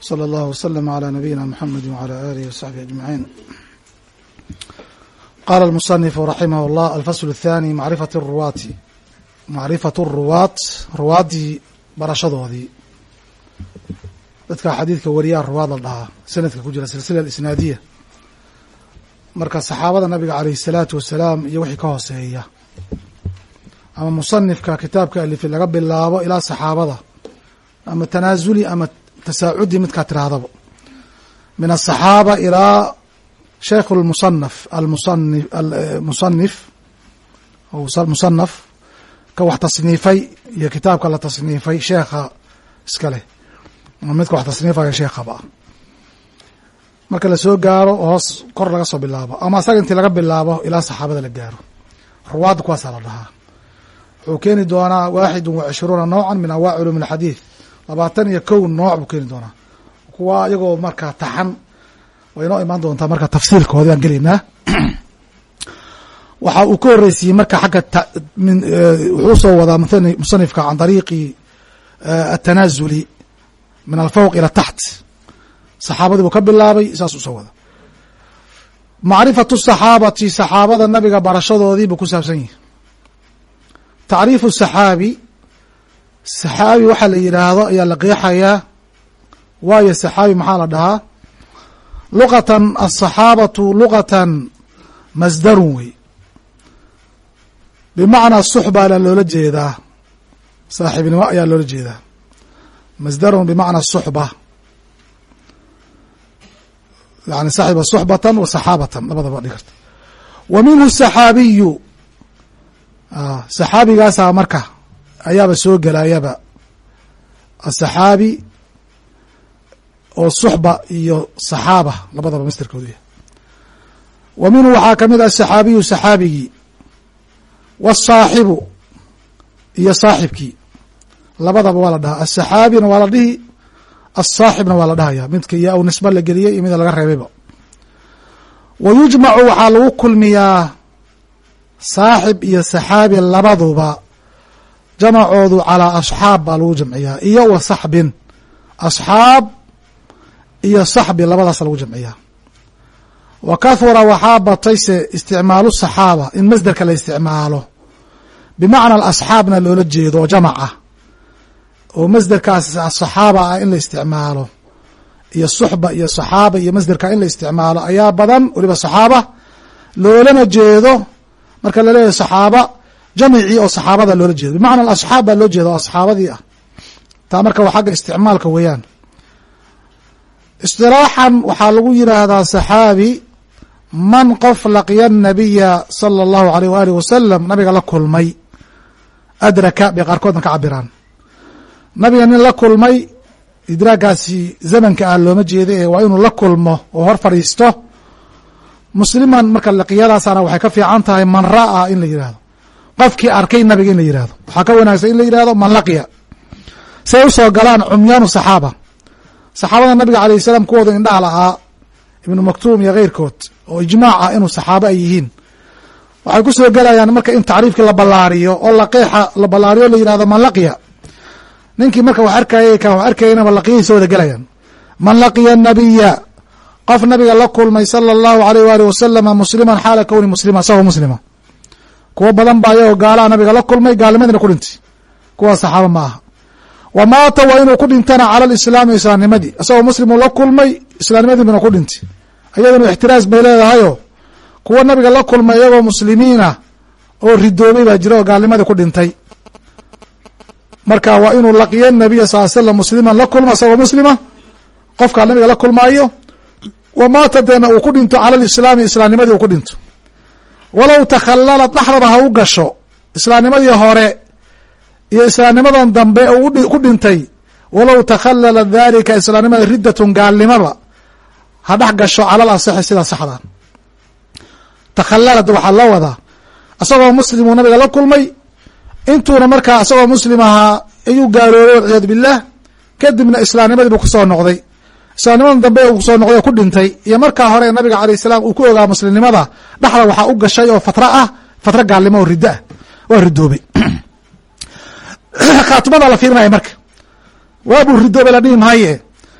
slى اllah wslm عlى nabiyina mxamedi wعlى alih وsaxbi aجmaعin qala اlmuصنif raximah اllah alfasl الthani macrifat الruwaati macrifat الruwaat ruwaaddii barashadoodii dadka xadiidka wariyaa ruwaad la dhahaa sanadka ku jira silsila isnaadiya marka saxaabada nabiga alayh الsalaatu wasalaam iyo wixii ka hooseeya ama musanifka kitaabka alifi laga bilaabo ilaa saxaabada ama tanaazuli ama tasaacudi midkaa tirahdaba min aلصaxaaba ilaa sheikh اmusanaf almusanif musanif musanaf ka wax tasniifay iyo kitaabka la tasniifay sheekha iska leh ama midka wax tasniifaya sheekhaba marka lasoo gaaro hoos kor laga soo bilaabo ama asaga intii laga bilaabo ilaa saxaabada la gaaro ruwaadda kuwaasaa la dhahaa wuxuu keeni doonaa waaxid wa cishruuna nowca min anwac culum اxadiid labaatan iyo kow nooc buu keeni doonaa. Kuwa iyagoo markaa taxan way inoo imaan doontaa marka tafsiirkoodi baan gelaynaa. Waxa uu ka horeysiiyey marka xagga wuxuu soo wadaa musanifka can dariiqi atanazuli min alfawq ila taxt. Saxaabadii buu ka bilaabay saas uu soo wada macrifatu saxaabati saxaabada nabiga barashadoodii buu ku saabsan yahi tacriifu saxaabi saxaabi waxaa la yidhaahdo ayaa la qeexayaa waayo saxaabi maxaa la dhahaa? Luqatan aلصaxaabatu luqatan masdarun wey. Bimacnaa suxba ayaa loola jeedaa. Saaxiibnimo ayaa loola jeedaa. Masdarun bimacnaa suxba. Yani saxiba suxbatan wa saxaabatan labadaba dhig karta. Wa minhu saxaabiyu. Saxaabigaasaa marka ayaaba soo gelayaba asaxaabi oo suxba iyo saxaaba labadaba masterkoodu yahay. Wa minhu waxaa ka mid ah asaxaabiyu saxaabigii wasaaxibu iyo saaxibkii. Labadaba waa la dhahaa. Asaxaabina waa la dhihi asaaxibna waa la dhahaya. Midka iyo u nisba la geliyey iyo mida laga reebayba. Wa yujmacu waxaa lagu kulmiyaa saaxib iyo saxaabi labaduba jamacoodu calaa asxaab baa lagu jamciyaa iyo wa saxbin. Asxaab iyo saxbi labadaas lagu jamciyaa. Wa kahura waxaa batayse isticmaalu saxaaba in masderka la isticmaalo. Bimacna alasxaabna loola jeedo oo jamac ah oo masderkaas saxaaba ah in la isticmaalo iyo suxba iyo saxaaba iyo masderka in la isticmaalo ayaa badan weliba saxaaba loolana jeedo. Marka la leeyahay saxaaba jamicii oo saxaabada loola jeedo. Bimacna alasxaab baa loo jeeda oo asxaabadii ah. Taa marka waa xagga isticmaalka weeyaan. Istilaaxan waxaa lagu yidhaahdaa saxaabi man qof laqiya anabiya sala allahu aleyh waaalih wasalam nabiga la kulmay. Adraka bay qaarkoodna ka cabiraan nabiga nin la kulmay idraagaasi zamanka ah looma jeeda ee waa inuu la kulmo oo hor fadhiisto. Musliman marka laqiyadaasaana waxay ka fiican tahay man ra'a in la yidhaahdo qofkii arkay nabiga in la yihahdo waxaa ka wanaagsan in la yihahdo man laqiya say u soo galaan cumyaanu saxaaba. Saxaabada nabiga alayh salaam kuwooda indhaha lahaa ibnu maktuum iyo keyrkood oo ijmaac ah inuu saxaabo ay yihiin. Waxay ku soo gelayaan marka in tacriifkii la ballaariyo oo laqeexa la ballaariyo la yihahdo man laqiya ninkii marka wax arkayay kan wax arkayanaba laqiyay soo wada gelayaan man laqiya nabiya qof nabiga la kulmay sala allahu aleyh waalih wasalama musliman xaala kowni muslima isagoo muslima kuwo badan baa ayagoo gaalaha nabiga la kulmay gaalnimadina ku dhintay kuwa saxaaba ma aha. Wa maata waa inuu ku dhintana cala alislaami islaamnimadii isagoo muslimuu la kulmay islaamnimadiibuna ku dhintay iyaduna ixtiraas bay leedahayo kuwa nabiga la kulmay iyagoo muslimiina oo ridoobay baa jira oo gaalnimadii ku dhintay. Marka waa inuu laqiya nabiya sal slam musliman la kulma isagoo muslima qofkaa nabiga la kulmaayo. Wa maata deena uu ku dhinto cala alislaami islaamnimadii uu ku dhinto walow takhalalad dhaxdaba ha u gasho islaamnimadii hore iyo islaamnimadan dambe uu ku dhintay walow takhalala dalika islaamnimada riddatun gaalnimaba ha dhex gasho calal asixi sidaa saxda. Takhalalad waxaa loo wadaa isagoo muslimuu nabiga la kulmay intuuna markaa isagoo muslim ahaa ayuu gaaloobay walciyaadu billaah kadibna islaamnimadiibu ku soo noqday islaamnimadan dambe uu ku soo noqday oo ku dhintay iyo markaa hore nabiga alayh salaam uu ku ogaa muslimnimada dhexda waxaa u gashay oo fatra ah fatra gaalnimo oo riddo ah waa ridoobay khaatimada la fiirinaya marka waabuu ridoobay la dhihi maaye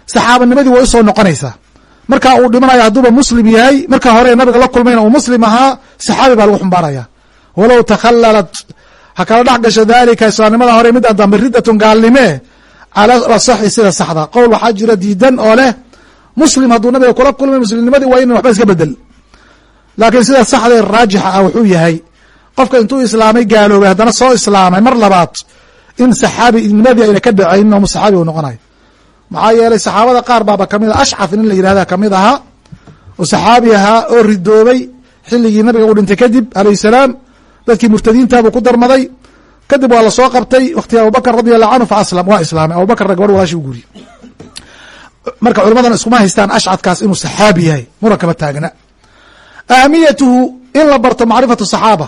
saxaabanimadii way u soo noqonaysaa marka uu dhimanayo hadduuba muslim yahay marka hore nabiga la kulmayna uu muslim ahaa saxaabi baa lagu xumbaaraya. Walow takhallalat ha kala dhex gasho dalika islaamnimada hore midaan dambe riddatun gaalnime cala asaxi sida saxda qowl waxaa jira diidan oo leh muslim hadduu nabiga kula kulmay muslimnimadii waa ina waxba iska bedel laakiin sida saxdee raajixa ah wuxuu yahay qofka intuu islaamay gaaloobay haddana soo islaamay mar labaad in saxaabinimadii ayna ka dhacayn oo saxaabi uu noqonayo maxaa yeelay saxaabada qaar baaba ka mid a ashcaf nin la yihahda ka mid ahaa oo saxaabi ahaa oo ridoobay xilligii nabiga uu dhintay kadib alayh salaam dadkii murtadiintabuu ku darmaday kadib waa la soo qabtay waktiga abubakr radi allahu canhu fa aslam waa islaamay. Abubakrna gabadh walashi u guuriyey marka culamadan iskuma haystaan ashcadkaas inuu saxaabi yahay. Muran kama taagna. Ahamiyatuhu in la barto macrifatu saxaaba.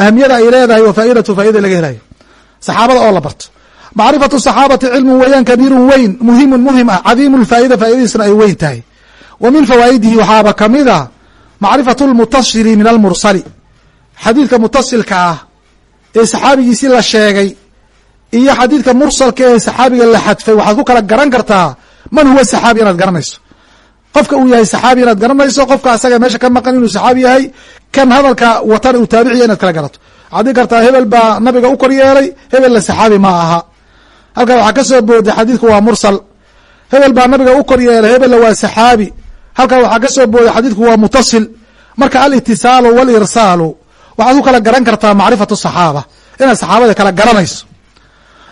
Ahamiyada ay leedahay wa faa'idatu faa'ida laga helayo saxaabada oo la barto. Macrifatu saxaabati cilmu weeyaan kabiirun weyn muhimun muhiim ah cadiimu lfaa'ida faa'idadiisna ay weyn tahay. Wa min fawaa'idihi waxaaba ka mid a macrifatu lmutasili min almursali xadiidka mutasilka ah ee saxaabigiisii la sheegay iyo xadiidka mursalka ee saxaabiga la xadfay waxaad ku kala garan kartaa man huwa saxaabi inaad garanayso. Qofka uu yahay saxaabi inaad garanayso qofka asaga meesha ka maqan inuu saxaabi yahay kan hadalka watan uu taabiciya inaad kala garato waxaad kartaa hebel baa nabiga u kor yeelay hebelna saxaabi ma aha. Halkaa waxaa ka soo booday xadiidku waa mursal. Hebel baa nabiga u kor yeelay hebelna waa saxaabi. Halkaa waxaa ka soo booday xadiidku waa mutasil. Marka alitisaalu walirsaalu waxaad ku kala garan kartaa macrifatu saxaaba inaad saxaabada kala garanayso.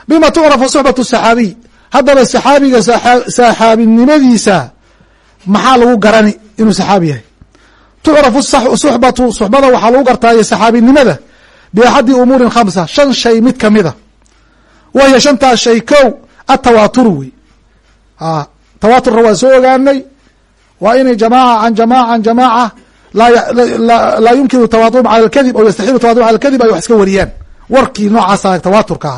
Bima tucrafu suxbatu saxaabiy haddaba saxaabiga saxaabinimadiisa maxaa lagu garani inuu saxaabi yahay? Tucrafu suxbatu suxbada waxaa lagu gartaayo saxaabinimada biaxadi umuurin khamsa shan shay mid kamida wahiya shantaas shay kow atawaaturu wey. Tawaaturna waan soo ogaanay. Waa inay jamaaca can jamaaca can jamaaca laa yumkinu tawaaturum cala alkadib aw yastaxiilu tawatum cala alkadib ay wax iska wariyaan warkii noocaasa tawaaturka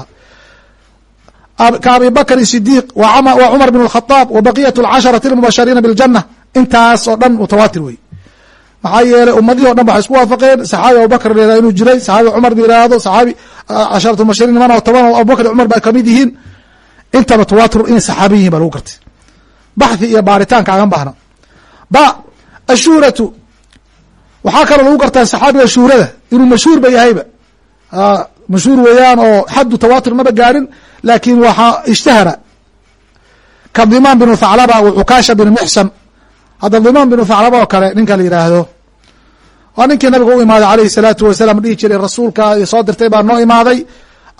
aha ka abi bakr sidiiq wa cumar bn اkhaaab wa baqiyat اlcasharati اlmubashariina biاljana intaas oo dhan mutawaatir wey maxaa yeelay ummadihii o dhan waxay isku waafaqeen saxaabi abubakr la inuu jiray saxaabi cumar la yihahdo saxaabi casharat mubashariin niman oo toban abubakr cumar ba kamid yihiin intaba tawaatur inay saxaabi yihin ba lagu gartay baxhi iyo baaritaanka agan bahna ba ashuuratu waxaa kaloo lagu gartaa saxaabiga shuurada. Inuu mashhuur ba yahayba mashhuur weeyaan oo xaddu tawaatur maba gaarin laakin waxaa ishtahara. Ka dimaan binu thaclaba w cukaasha bin mixsan hadda dimaan binu thaclaba oo kale ninka la yidhaahdo waa ninkii nabiga u imaaday alayhi salaatu wasalaam dhihi jiray rasuulka soo dirtay baa noo imaaday.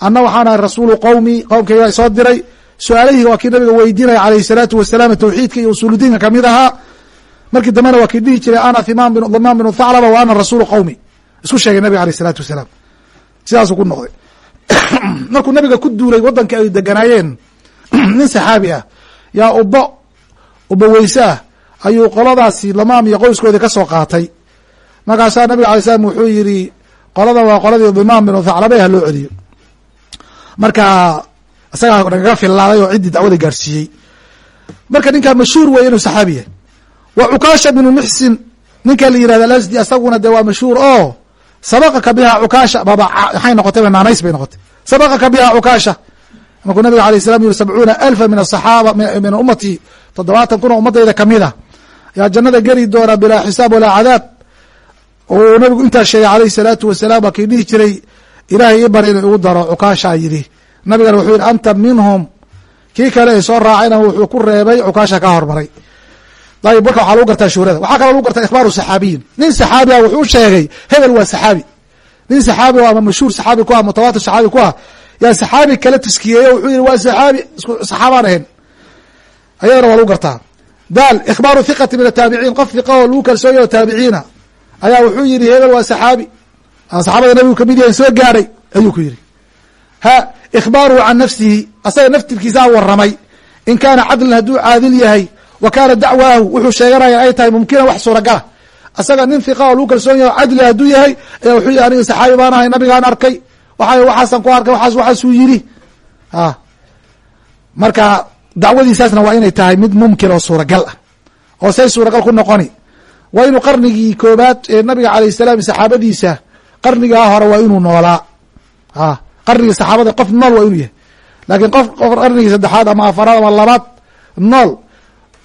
Anna waxaan ahay rasuulu qowmi qowmkayga soo diray. Su'aalahii waa kii nabiga weydiinaya alayhi salaatu wasalaam tawxiidka iyo usuuludiinka ka mid ahaa markii dambena waa kii dhihi jiray ana dimaan binu thaclaba wa ana rasuulu qowmi isku sheegay nabiga aleyh isalaatu wasalaam. Sidaasuu ku noqday. Markuu nabiga ku duulay waddankii ay deganaayeen nin saxaabi ah yaa ubbo ubbo weyse ah ayuu qoladaasi lamaam iyo qoyskoodii ka qaatay. Markaasaa nabiga alay slam wuxuu yidhi qoladan waa qoladii dimaan binu thaclabe ha loo celiyo. Marka isagaa nagaga fillaaday oo ciddii dacwada gaarsiiyey. Marka ninkaa mashhuur weeye inuu saxaabi yahay wa cukaasha binu muxsin ninka la yihahda alasdi asaguna dee waa mashhuur oo sabaqaka biha cukaasha baba maxay noqotay naanays bay noqotay. Sabaqaka biha cukaasha markuu nabiga alayh salam yiri sabcuuna alfa min asaxaaba min ummati toddobaatan kun oo ummadayda ka mid a yaa jannada geli doona bilaa xisaab walaa cadaab. Uu nabigu intaa sheegay alayh salaatu wasalaam waa kii dhihi jiray ilaahay bar inuu igu daro cukaashaa yidhi. Nabigana wuxuu yihi anta minhum kii kale ay soo raacayna wuxuu ku reebay cukaasha ka hormaray ayb marka waxaa lagu gartaa shuhrada waxaa kaloo lagu gartaa ikhbaaru saxaabiyin nin saxaabi ah wuxuu sheegay hebel waa saxaabi. Nin saxaabi o ama mashhuur saxaabi ku ah mutawaatir saxaabi ku ah. Yaa saxaabi kala taskiyeeyo wuxuu yihi waa saxaabi saxaabaan ahayn. Ayadana waa lagu gartaa. Daal ikhbaaru hiqati min ataabiciin qof hiqa oo lagu kalsoonya oo taabiciina ayaa wuxuu yihi hebel waa saxaabi. Saxaabada nabigu ka mid yahay soo gaadhay ayuu ku yihi ha ikhbaaruhu can nafsihi asaga naftirkiisaa waramay. In kaana cadlan hadduu caadil yahay wa kaana dacwaahu wuxuu sheeganaya ay tahay mumkinan wax suuragala. Asaga nin hiqa lagu kalsoon yahay cadli hadduu yahay ayaa wuxuu yihi aniga saxaabi baan ahay nabigaan arkay. Waxa waxaasan ku arkay waxaas waxaasuu yidhi. A marka dacwadiisaasna waa inay tahay mid mumkin oo suuragal ah oo say suuragal ku noqoni. Waa inuu qarnigii koobaad ee nabiga alayh salaam saxaabadiisa qarnigaa hore waa inuu noolaa. A qarnigii saxaabada qof nool waa inuu yahay. Laakiin qof qarnigii saddexaad ama afaraad ama labaad nool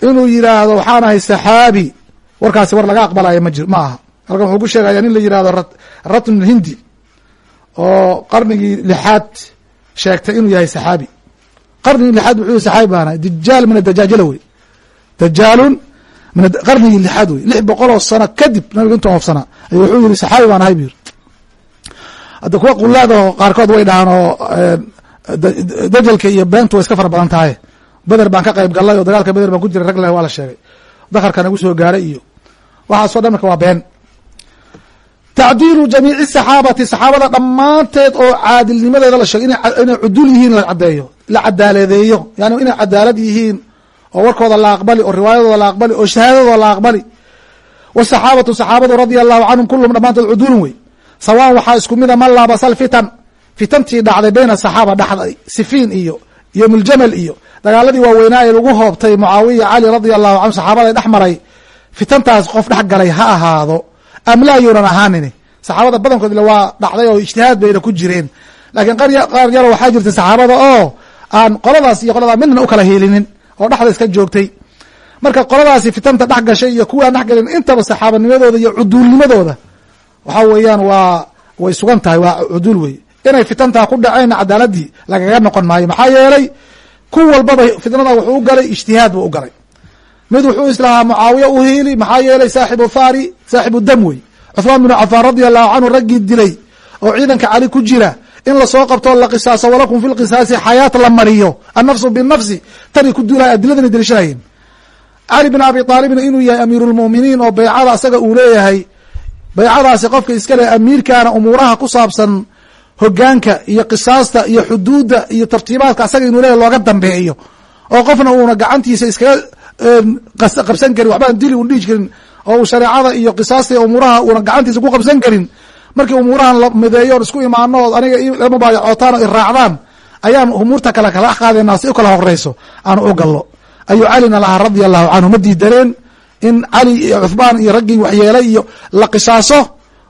inuu yidhaahdo waxaan ahay saxaabi. Warkaasi war laga aqbalaya ma jir ma aha. Halkan wuxuu ku sheegaya nin la yihahdo ratn hindi oo qarnigii lixaad sheegtay inuu yahay saxaabi. Qarnigii lixaad wuxuu saxaabi baana dijaal min adajaajila wey. Dajaalun min qarnigii lixaad wey. Lix boqol oo sano kadib nabiga intuu oofsanaa ayuu wuxuu yihi saxaabi baan ahay bu yiri hadda kuwa qulaadaho qaarkood way dhahaan oo dajalka iyo beentu way iska fara badan tahay beder baan ka qayb galay oo dagaalka beder baan ku jiray rag leh waa la sheegay. Dakarka nagu soo gaaray iyo waxaasoo dhan marka waa been. Tacdiilu jamiici saxaabati saxaabada dhammaanteed oo caadilnimadeeda la sheegay inay cudul yihiin la cadeeyo la cadaaladeeyo yani inay cadaalad yihiin oo warkooda la aqbali oo riwaayadooda la aqbali oo shahaadadooda la aqbali. Wsaxaabatu saxaabadu radia allahu canhum kulluhum dhammaantood cudulun wey. Sawaan waxaa isku mida man laabasa alfitan fitantii dhacday bayna saxaaba dhexday sifiin iyo yomuljamal iyo dagaaladii waaweynaa ee lagu hoobtay mucaawiya cali radia allahu canhu saxaabada dhex maray fitantaas qof dhex galay ha ahaado am laa yuunan ahaanin saxaabada badankood waa dhacday oo ijtihaad bayna ku jireen. Laakiin qaar yaro waxaa jirta saxaabada oo aan qoladaas iyo qoladaa midna u kala hiilinin oo dhexda iska joogtay. Marka qoladaasi fitanta dhex gashay iyo dhex galin intaba saxaabanimadooda iyo cuduulnimadooda waxaa weeyaan waa way sugan tahay waa cuduul wey inay fitantaa ku dhaceenna cadaaladii lagaga noqon maayo. Maxaa yeelay ku walbaba fitnada wuxuu u galay ijtihaad buu u galay. Mid wuxuu islahaa mucaawiya u hiili maxaa yeelay saaxibu thari saaxibu dam wey cuثmaan binu cafaan radia allahu canhu raggii dilay oo ciidanka cali ku jira in la soo qabtoo la qisaaso walakum fi lqisaasi xayaat la mariyo. Annafsu binafsi tanay ku duulahay adiladana deliishanayeen cali bin abi aalibna inuu yahay amiiru lmuminiin oo beycada asaga uu leeyahay beycadaasi qofka iska leh amiirkaana umuuraha ku saabsan hogaanka iyo qisaasta iyo xuduudda iyo tartiibaadka asaga inuu leeyahy looga dambeeyo. oo qofna uuna gacantiisa iskaga qabsan karin waxbaan dili un dhiiji karin oo uu shareecada iyo qisaasta iyo umuuraha uuna gacantiisa ku qabsan karin markii umuurahan la mideeyo isku imaano oo aniga lama baayacootaan oo iraacdaan ayaan umuurta kale kala qaadayna si u kala horeyso aanu u gallo. Ayuu calina lahaa radia allahu canhu ma diidaneen in cali iyo cuhmaan iyo raggii waxyeelay iyo la qisaaso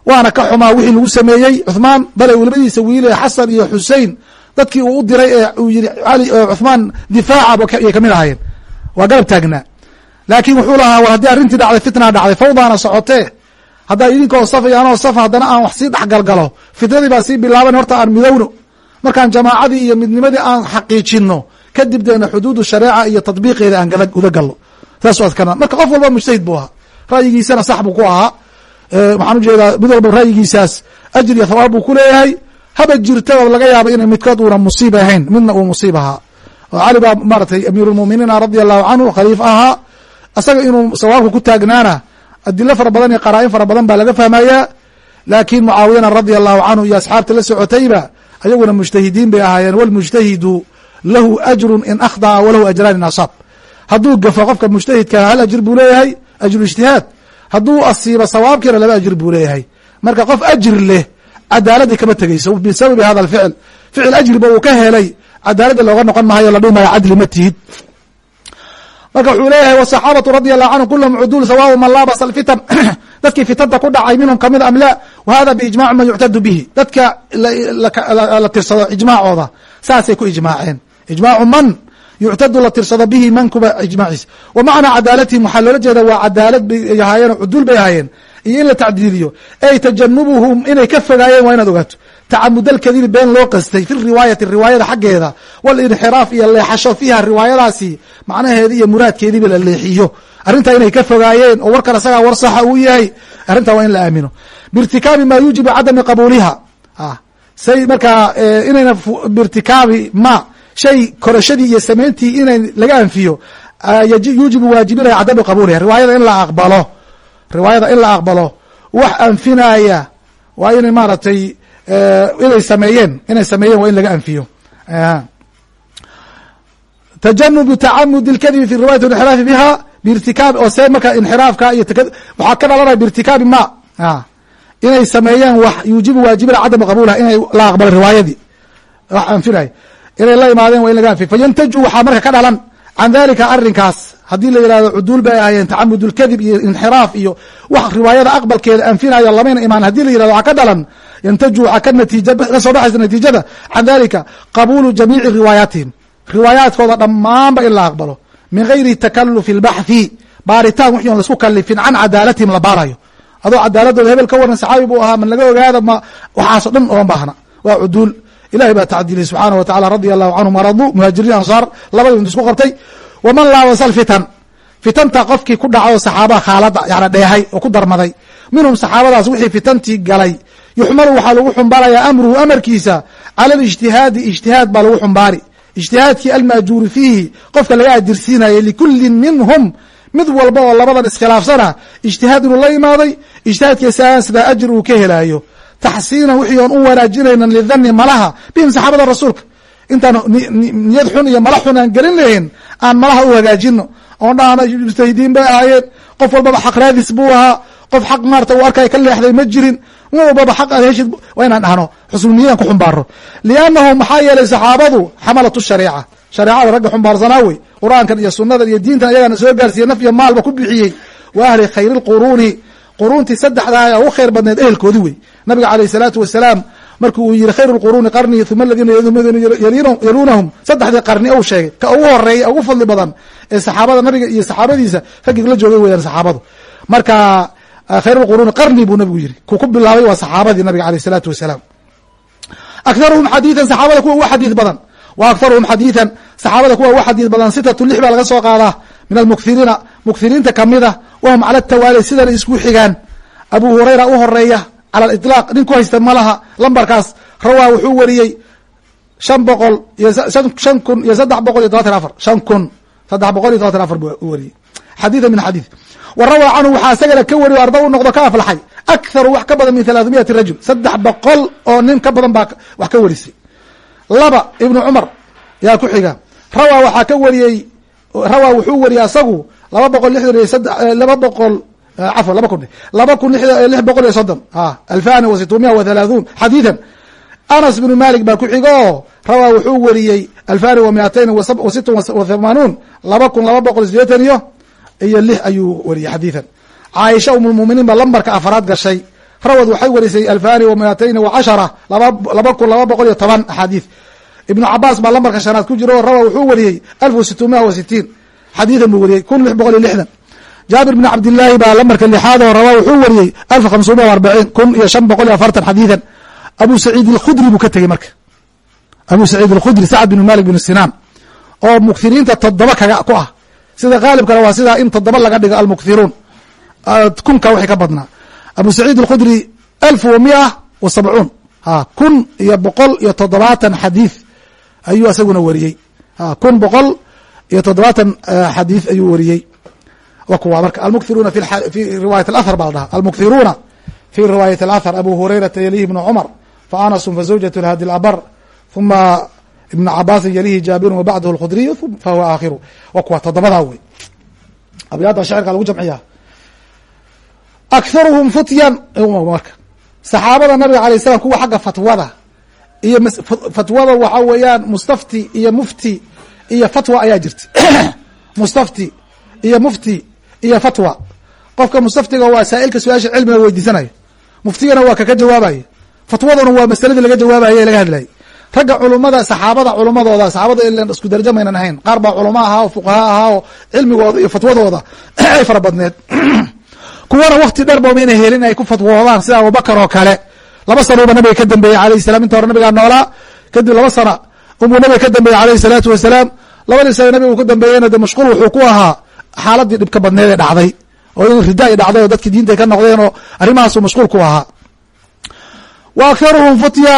waana ka xumaa wixii lagu sameeyey cuhmaan bale labadiisa wiile xasan iyo xusein dadkii uu u diray ee uu yihi ali cuhmaan difaaca yay ka mid ahaayeen. Waa garab taagnaa. Laakiin wuxuu lahaa war haddii arrintii dhacday fitnaa dhacday fawdaana socotee haddaa idinkoo saf iyo anoo safa haddana aan wax sii dhexgalgalo fitnadii baa sii bilaaban horta aan midowno. Markaan jamaacadii iyo midnimadii aan xaqiijino kadib deena xuduudu shareeca iyo tadbiiqeeda aan guda gallo. Saas marka qof walba mujtahid buu ahaa. Ra'yigiisana sax buu ku ahaa waxaan u jeedaa mid walba ra'yigiisaas ajir iyo thawaab buu ku leeyahay. Haba jirta oo laga yaaba inay midkood uuna musiib ahayn midna uu musiib ahaa. Oo cali baa maaratay amiirulmuminiina radia allahu canhu khaliif ahaa. Asaga inuu sawaabka ku taagnaana adilo fara badan iyo qaraa'in fara badan baa laga fahmayaa laakiin mucaawiyana radia allahu canhu iyo asxaabta la socotayba ayaguna mujtahidiin bay ahaayeen. Walmujtahidu lahu ajru in akhda'a walahu ajraan in asaab hadduu gafo qofka mujtahidka hal ajir buu leeyahay. Ajru ijtihaad hadduu asiibo sawaabkiina laba ajir buu leeyahay. Marka qof ajir leh cadaaladii kama tegeyso bisababi hada alficil. Ficil ajriba uu ka helay. Cadaaladda looga noqon maayo la dhihi maayo cadli ma tihid. Marka wuxuu leeyahay wsaxaabatu radi allahu canhum kulahum cuduul sawaabu man laabasa alfitan. Dadkii fitanta ku dhacay minhum ka mid am la wa hada biijmaci man yuctadu bihi. Dadka la tirsado ijmaacooda saasay ku ijmaaceen. Ijmaacu man yuctadu la tirsado bihi mankuba ijmaaciis wa macnaa cadaalatihim waxaa loola jeeda waa cadaalad bay ahaayeen oo cuduul bay ahaayeen. Iyo in la tacdiiliyo. Ey tajanubuhum inay ka fogaayeen waa inaad ogaato. Tacamudalkadibi been loo qastay fi riwaayati riwaayada xaggeeda. Walinxiraaf iyo leexasho fiiha riwaayadaasi macnaheedi iyo muraadkeediiba la leexiyo. Arrintaa inay ka fogaayeen oo warkan asagaa war saxa uu yahay arrintaa waa in la aamino. Biirtikaabi maa yuujibu cadami qabuuliha. Say markaa inayna biirtikaabi ma shay korashadii iyo samayntii inay laga anfiyo yuujibu waajibinaya cadami qabuuliha riwaayada in la aqbalo riwaayada in la aqbalo wax anfinaya waa inay maaragtay inay sameeyeen inay sameeyeen waa in laga anfiyo. Tajanubu tacamudi اlkadibi fi riwayati inxiraafi biha biirtikaabi oo see marka inxiraafka iyo waxaa ka dhalanaya biirtikaabi ma. Inay sameeyeen wax yuujibu waajibina cadama qabuulha inay la aqbalo riwaayadii. Wax anfinay inay la imaadeen waa in laga anfiyo fayantaju waxaa marka ka dhalan can dalika arinkaas haddii la yihahdo cuduul bay ahaayeen tacamud iyo inxiraaf iyo wax riwaayada aqbalkeeda anfinaya lamayna imaan. Hadii la yihahdo waxaa ka dhalan yntaju waxaa ka natiij ka soo baxaysa natiijada can dalika qabuulu jamiici riwaayaatihim riwaayaadkooda dhammaanba in la aqbalo. Min gayri takalufi اlbaxthi baaritaan wixii on la isku kalifin can cadaalatihim la baarayo. Adoo cadaaladooda hebel ka waran saxaabi buu ahaa man laga ogaada waxaaso dhan ooma baahna. Waa cuduul ilahay baa tacdiliyey subxaana wa tacala radia allahu canhum aradu muhaajiriin ansaar labadii int isku qabtay. Waman laabasa alfitan fitanta qofkii ku dhaco saxaabaa khaalada yani dheehay oo ku darmaday. Minhum saxaabadaas wixii fitantii galay. Yuxmalu waxaa lagu xumbaarayaa amruhu amarkiisa. Cala alijtihaadi ijtihaad baa lagu xumbaari. Ijtihaadkii almaajuuri fiihi qofka laga adirsiinayay likullin minhum. Mid walba oo labadan iskhilaafsana ijtihaad inuu la imaaday ijtihaadkii saasda ajir uu ka helaayo taxsiinan wixii oon u wanaajinaynan lidani malaha bihim saxaabada rasuulka intaan niyad xun iyo mala xun aan gelin lahayn aan malaha u hagaajino oon dhahna mujtahidiin bay ahaayeen qof walbaba xaq raadis buu ahaa qof xaq maarata u arkay ka leexday ma jirin nin walbaba xaq aad waa inaan dhahno xusnuniyadan ku xumbaaro liannahu maxaa yeelay saxaabadu xamalatu shariica shareecada ragga xumbaarsanaa wey qur'aankan iyo sunadan iyo diintan ayagana soo gaarsiiye naf iyo maalba ku bixiyey wa ahli khayri lquruuni quruuntii saddexdaa ugu khayr badneed ehelkoodi wey nabiga alayh salaatu wasalaam marki uu yihi khayru lquruuni qarnii uma aladiina yaluunahum saddexdii qarni ou sheegay ka ugu horreeya ugu fadli badan ee saxaabada nabiga iyo saxaabadiisa raggii la joogay weyaan saxaabadu. Marka khayr lquruuni qarni buu nabigu yihi ku ku bilaabay waa saxaabadii nabiga alayh salaatu wasalaam. Akharuhum xadiidan saxaabada kuwa ugu xadiid badan. Wa akharuhum xadiidan saxaabada kuwa ugu xadiid badan sitatu lix baa laga soo qaadaa min almukiriina mukiriinta kamida wahum cala tawaali sidana isku xigaan abu hurayra u horreeya cala aliطlaaq nin ku haysta ma laha lambarkaas rawaa wuxuu wariyey shan boqol iyo shan kun iyo saddex boqol iyo tobatan afar shan kun saddex boqol iyo tobatan afar buu wariyey xadiidan min xadiid wa canhu waxaa isagana ka wariyo arda u noqdo ka aflaxay akharu wax ka badan min halaaثumiyati rajul saddex boqol oo nin ka badan baa wax ka warisay laba ibnu cumar yaa ku xiga rawaa waxaa ka wariyey rawaa wuxuu wariyey asagu laba boqol lixdan iyo sade laba boqol cafwan laba kun laba kun lix boqol iyo soddon. Alfani wa situmiya wa halaaثuun xadiidan. Anas bnu malik baa ku xiga oo rawaa wuxuu wariyey alfani wa miatayn wa thamanuun. Laba kun laba boqol sideetan iyo iyo lix ayuu wariyey xadiidan. Caaisha umulmuminiin ba lambarka afaraad gashay. Rawad waxay warisay alfani wa miatayn wa cashara laba kun laba boqol iyo toban axaadiid ibnu cabaas baa lambarka shanaad ku jiro rawa wuxuu wariyey alf wa situmiya wa sitiin xadiidan buu wariyey kun lix boqol iyo lixdan. Jaabir bn cabdillaahi baa lambarka lixaad oo rawaa wuxuu wariyey alf hamsumiya arbaciin kun iyo shan boqol iyo afartan xadiidan. Abu saciid alkhudri buu ka tegey marka. Abu saciid alkhudri sacad bn malik bn sinaan oo mukiriinta toddoba kaga ku ah. Sida haalibkana waa sidaa in toddoba laga dhigo almukthiruun. Kunka wixii ka badnaa. Abu saciid alkhudri alf wa mia wa sabcuun. Kun iyo boqol iyo toddobaatan xadiid ayuu isaguna wariyey. Kun boqol iyo toddobaatan xadiid ayuu wariyey. Wa kuwa marka almukthiruuna fi riwaayat alathar baa la dhaha almukthiruuna fi riwaayat alathar abu hurayrata yalihi ibnu cumar fa anasun fa zawjatu lhadi labar uma ibnu cabaasin yalihi jaabirun wa bacdahu alkhudriyu fa huwa aakhiru wa kuwa toddobadaa wey. Abyaada shacirka lagu jamciyaa. Akharuhum futyan marka saxaabada nabiga alay slam kuwa xagga fatwada iyo fatwada waxaa weeyaan mustafti iyo mufti iyo fatwa ayaa jirta. Mustafti iyo mufti iyo fatwa. Qofka mustaftiga waa saa'ilka su'aasha cilmiga weydiisanayo. Muftigana waa kaka jawaabayo fatwaduna waa masaladii laga jawaabaye ee laga hadlayay ragga culumada saxaabada culumadooda saxaabada ilan isku darajo maynan ahayn. Qaar baa culamo ahaa oo fuqahaa ahaa oo cilmigooda iyo fatwadooda ay fara badneed. Kuwana wakti dheer booba inay helin ay ku fatwoodaan sida abubakar oo kale laba sanuuba nabiga ka dambeeyey alayh salam inta hore nabigaa noolaa kadib laba sana unbuu nabiga ka dambeeyey alayhi salaatu wasalaam. Labadii sana nabiga uu dambeeyeyna de mashquul wuxuu ku ahaa xaaladii dhibka badneed ee dhacday oo in rida ay dhacday oo dadkii diinta ay ka noqdeen oo arrimahaasuu mashquul ku ahaa. Wa akharuhum futya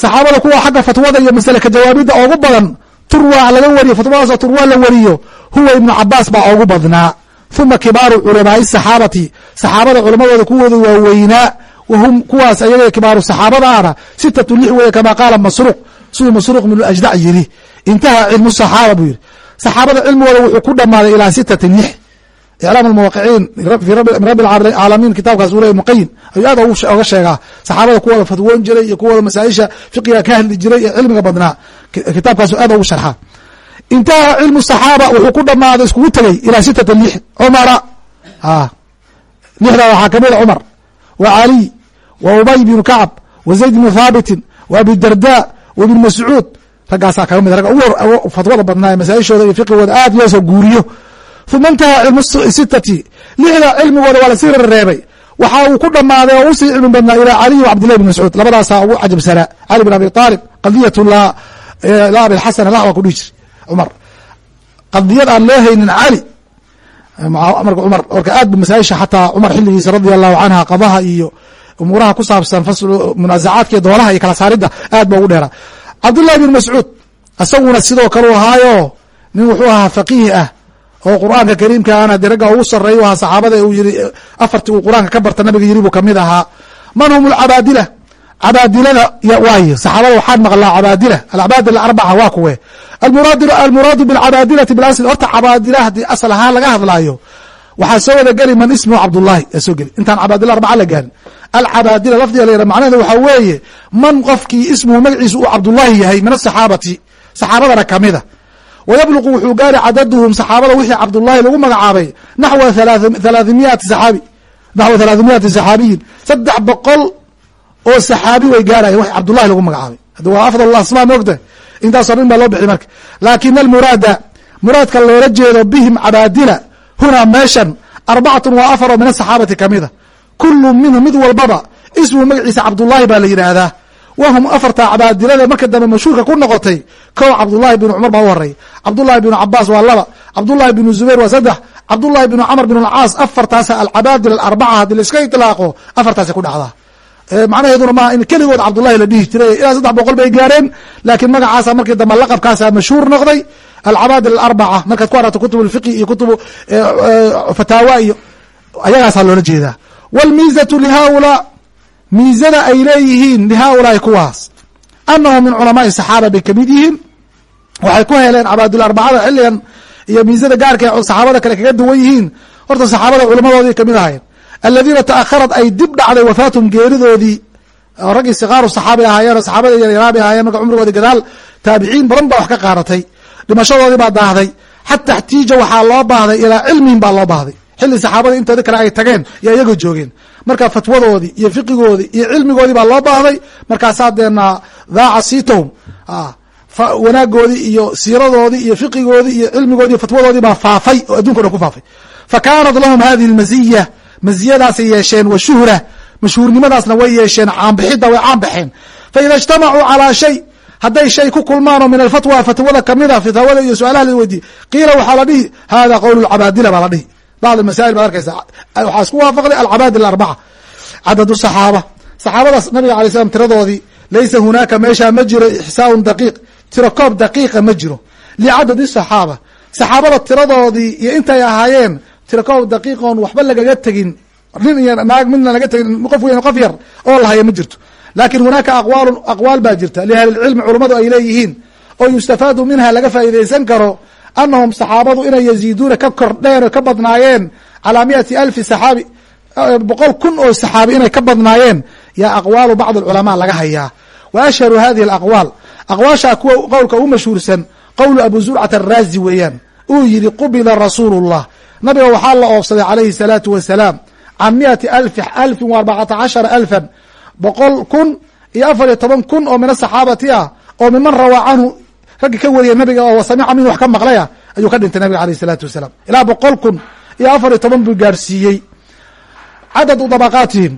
saxaabada kuwa xagga fatwada iyo masale ka jawaabidda oogu badan turwa laga wariyo fatwadaasoo turwa la wariyo huwa ibnu cabaas baa oogu badnaa. Uma kibaaru culamaai saxaabati saxaabada culamadooda kuwooda waaweynaa wahum kuwaas ayaga kibaaru saxaabada ahna sitatu lix weeye kama qaala masruuq siduu masruuq min ajdac yiri intaha cilmu saxaaba buu yiri saxaabada cilmigooda wuxuu ku dhamaaday ilaa sitati lix iclaam almuwaqiciin min rabbi alcaalamiin kitaabkaas uu ley ibnu qayim ayuu aad oga sheegaa saxaabada kuwooda fatwoon jiray iyo kuwooda masaaisha fiqiga ka hadli jiray ee cilmiga badnaa kitaabkaasu aad ogu sharxaa intaha cilmu saxaaba wuxuu ku dhamaaday iskugu tegey ilaa sitata lix cumara lixdaa waxaa kamida cumar wa caliy wa ubay bnu kacb wa zayd bnu thaabitin wa abi darda wa ibn mascuud raggaasaa kaga mid ragga ugu fatwada badnaa masaaishooda iyo fiqigooda aad loo soo guuriyo. Uma intaha cilmu sitati lixda cilmigooda waa la sii rereebay waxa uu ku dhammaaday oo u sii cilmi badnaa ilaa caliy cabdillahi bn mascuud labadaasaa ugu cajabsanaa cali bin abi aalib qadiyat la abilxasan alaxwa ku dhihi jiri cumar. Qadiyad loo haynin cali marka cumar marka aad bu masaaisha xataa cumar xiligiisa radia allahu canha qadaha iyo umuuraha ku saabsan munaasacaadka doolaha iyo kala saaridda aad ba ugu dheeraa cabdullahi bin mascuud isaguna sidoo kale u ahaayo nin wuxuu ahaa faqiih ah oo qur'aanka kariimka ana de ragga ugu sareeya ahaa saxaabada uu yiri afartii uu qur'aanka ka barta nabiga yiri buu ka mid ahaa. Man hum alcabaadila cabaadilada waaye saxaabada waxaan maqlaa cabaadila. Alcabaadil arbaca waa kuwe. Almuraadu bilcabaadilati bilasl horta cabaadila haddii asal ahaan laga hadlaayo waxaa soo wada geli man ismuhu cabdullahi aa soo geli intaan cabaadila arbaca la gaarin alcabaadila lafdiga la yara macnaheeda waxaa weeye man qofkii ismuhu magaciisa uu cabdullahi yahay min asaxaabati saxaabadana kamida wayabluqu wuxuu gaari cadaduhum saxaabada wixii cabdullahi lagu magacaabay naxwa halaathimiyaati saxaabi naxwa halaathimiyaati saxaabiyin saddex boqol oo saxaabi way gaarayen wax cabdullahi lagu magacaabay. Haddi waa afdal asmaa moogta intaasoo dhan baa loo bixi marka. Lakin almuraada muraadka loola jeedo bihim cabaadila hunaa meeshan arbacatun waa afar min asaxaabati kamida kulu minhum mid walbaba ismuhu magaciisa cabdullahi baa la yidhaahdaa. Wahum afarta cabaadilada marka dambe mashhuurka ku noqotay kow cabdullahi binu cumar baa u horeey cabdullahi binu cabaas waa laba cabdullahi binu zubayr waa saddex cabdullahi binu camr bin alcaas afartaasa alcabaadil alarbaca haddii laiska itlaaqo afartaasa ku dhacdaa. Macnaheeduna maaha in keligood cabdullahi la dhihi jiray ilaa saddex boqol bay gaareen laakiin magacaasa markii dambe laqabkaasa mashhuur noqday alcabaadil alarbaca. Markaad ku aragto kutub iyo kutubu fataawa iyo ayagaasaa loola jeedaa wاlmiizatu lihaulaa miizada ay leeyihiin lihaulaai kuwaas anahum min culamaai saxaaba bay ka mid yihiin waxay ku heleen cabaadul arbacada xilligan iyo miizada gaarka saxaabada kale kaga duwan yihiin horta saxaabada culamadoodii ka mid ahayen aladiina taakharad ay dib dhacday wafaatum geeridoodii raggii sikaaru saxaabi ahaayeen saxaabada yaryaraabay ahaayeen marka cumrigoodi gadaal taabiciin badan baa wax ka qaaratay dhimashadoodii baa daahday xata xtiija waxaa loo baahday ilaa cilmihim baa loo baahday xilli saxaabada intoodi kale ay tageen yo iyagoo joogeen. Marka fatwadoodii iyo fiqigoodii iyo cilmigoodii baa loo baahday. Markaasaa deena daaca siitahum wanaagoodii iyo siiradoodii iyo fiqigoodii iyo cilmigoodii iyo fatwadoodii baa faafay oo adunka o dhan ku faafay. Fa kaanat lahum hadihi lmaziya maziyadaasay yeesheen wa shuhra. Mashhuurnimadaasna way yeesheen caanbixidda way caan baxeen faida ijtamacuu calaa shay. Hadday shay ku kulmaan oo min alfatwa fatwada kamida fatwada iyo su'aalaha la weydiye qiila waxaa la dhihi hada qowl cabaadila baa la dhihi bacd masail baad arkaysa waxaa isku waafaqday alcabaadil arbaca cadad saxaaba saxaabadaas nabiga alay slam tiradoodii laysa hunaaka meeshaa ma jiro ixsaaun daqiiq tiro koob daqiiqa ma jiro licadadi saxaaba saxaabada tiradoodii iyo intay ahaayeen tiro koob daqiiqoon waxba lagaga tegin nin iyo naag midna laga tegin qof weyn qof yar oo lahaya ma jirto laakiin hunaaka aqwaalun aqwaal baa jirta liahli lcilmi culummadu ay leeyihiin oo yustafaadu minha laga faa'iidaysan karo anahum saxaabadu inay yaziiduuna ka kordheen oo ka badnaayeen calaa miati alfi saxaabi boqol kun oo saxaabi inay ka badnaayeen yaa aqwaalu bacd alculamaa laga hayaa wa ashharu hadihi alaqwaal aqwaashaa kuwa qowlka u mashhuursan qowlu abu zurcat araazi weeyaan uu yihi qubila rasuulu llah nabiga waxaa la oofsaday calayhi salaatu wasalaam can miati alfi alfin wa arbacata cashara alfan boqol kun iyo afar iyo toban kun oo min asaxaabati ah oo miman rawaa canhu raggi ka wariya nabiga oo samica min wax ka maqlaya ayuu ka dhintay nabiga aleyh isalaatu wasalaam. Ilaa boqol kun iyo afar iyo toban buu gaarsiiyey cadadu dabaqaatihim.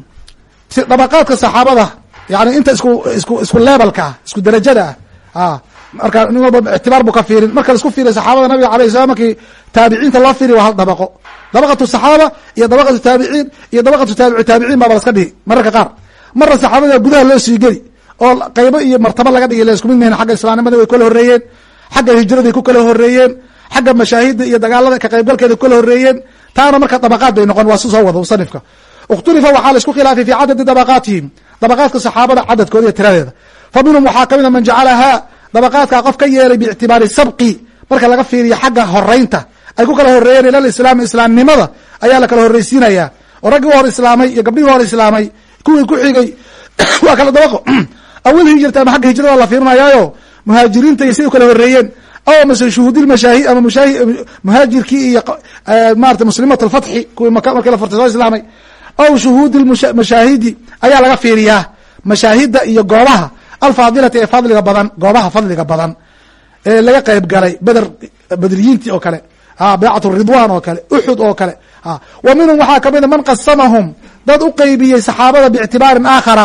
Dabaqaadka saxaabada yani inta isku isku isku lebalka ah isku derajada ah marka nin walba ictibaar buu ka fiirin. Marka la isku fiiriy saxaabada nabiga alayh salam markii taabiciinta loo fiiriy waa hal dabaqo. Dabaqatu saxaaba iyo dabaqatu taabiciin iyo dabaqatu taabici taabiciin baaba laska dhigi mararka qaar. Marna saxaabada gudaha loo sii geli oo qaybo iyo martaba laga dhigi la isku mid mahin xagga islaamnimada way kala horeeyeen xagga hijraday ku kala horeeyeen xagga mashaahida iyo dagaalada ka qaybgalkeeda ku kala horeeyeen taana marka dabaqaad bay noqon waa si soo wada musanifka ikhtulifa waxaa la isku khilaafay fi cadadi dabaqaatihim dabaqaadka saxaabada cadadkooda iyo tiradeeda. Fa minhum waxaa ka mid a man jacalahaa dabaqaadkaa qof ka yeelay biictibaari sabqi marka laga fiiriyo xagga horeynta ay ku kala horeeyeen ila islaami islaamnimada ayaa la kala horreysiinayaa oo raggii u hor islaamay iyo gabdhihii hor islaamay kuwii ku xigay waa kala dabaqo awil hijrata ama xagga hijrada la fiirinayaayo muhaajiriinta iyo siday kala horeeyeen aw mase shuhuudilmashaahi ama mushaahi muhaajirkii iyo maarata muslimat alfatxi kuwii maka markii la furtay soo islaamay aw shuhuudi mashaahidi ayaa laga fiiriyaa mashaahida iyo goobaha alfaadilati ee fadliga badan goobaha fadliga badan ee laga qayb galay beder bedriyiintii oo kale baycat ridwan oo kale uxud oo kale wa minhum waxaa kamida man qasamahum dad u qeybiyey saxaabada biictibaarin aakhara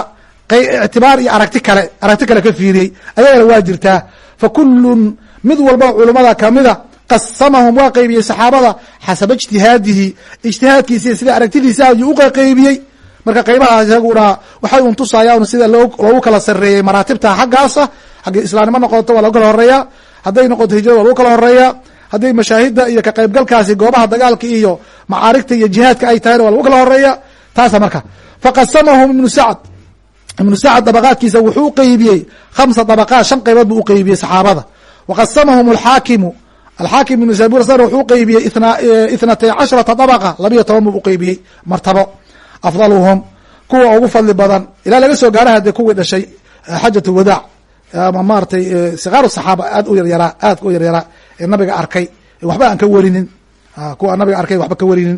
ictibaar iyo aragti kale aragti kale ka fiiriyey. Ayagana waa jirtaa fa kullun mid walba culummada kamida qasamahum waa qeybiyey saxaabada xasaba ijtihaadihi. Ijtihaadkiisi sida aragtidiisa ayuu uqaqeybiyey marka qeybaha isaguna waxay un tusayaan sida loogu kala sareeyey maraatibta xaggaasa. Xagga islaamnimo noqoto waa lagu kala horreeya hadday noqoto hijrada waa lagu kala horreeya hadday mashaahida iyo ka qaybgalkaasi goobaha dagaalka iyo macaarigta iyo jihaadka ay tahayna waa lagu kala horreeya taasa marka. Faqasamahum ibnu sacd ibnu sacd dabaqaadkiisa wuxuu uqeybiyey khamsa dabaqaat shan qaybood buu uqeybiyey saxaabada. Waqasamahum alxaakimu alxaakim ibnu zabur sar wuxuu uqeybiyey ithnatay casharata dabaqa labiyo toban buu uqeybiyey martabo. Afdaluhum kuwa ugu fadli badan ilaa laga soo gaara hadee kuwii dhashay xajat lwadaac ama maaratay sikaaru saxaaba aad u yaryaraa aadka u yaryaraa ee nabiga arkay. Waxba aan ka werinin kuwa nabiga arkay waxba ka werinin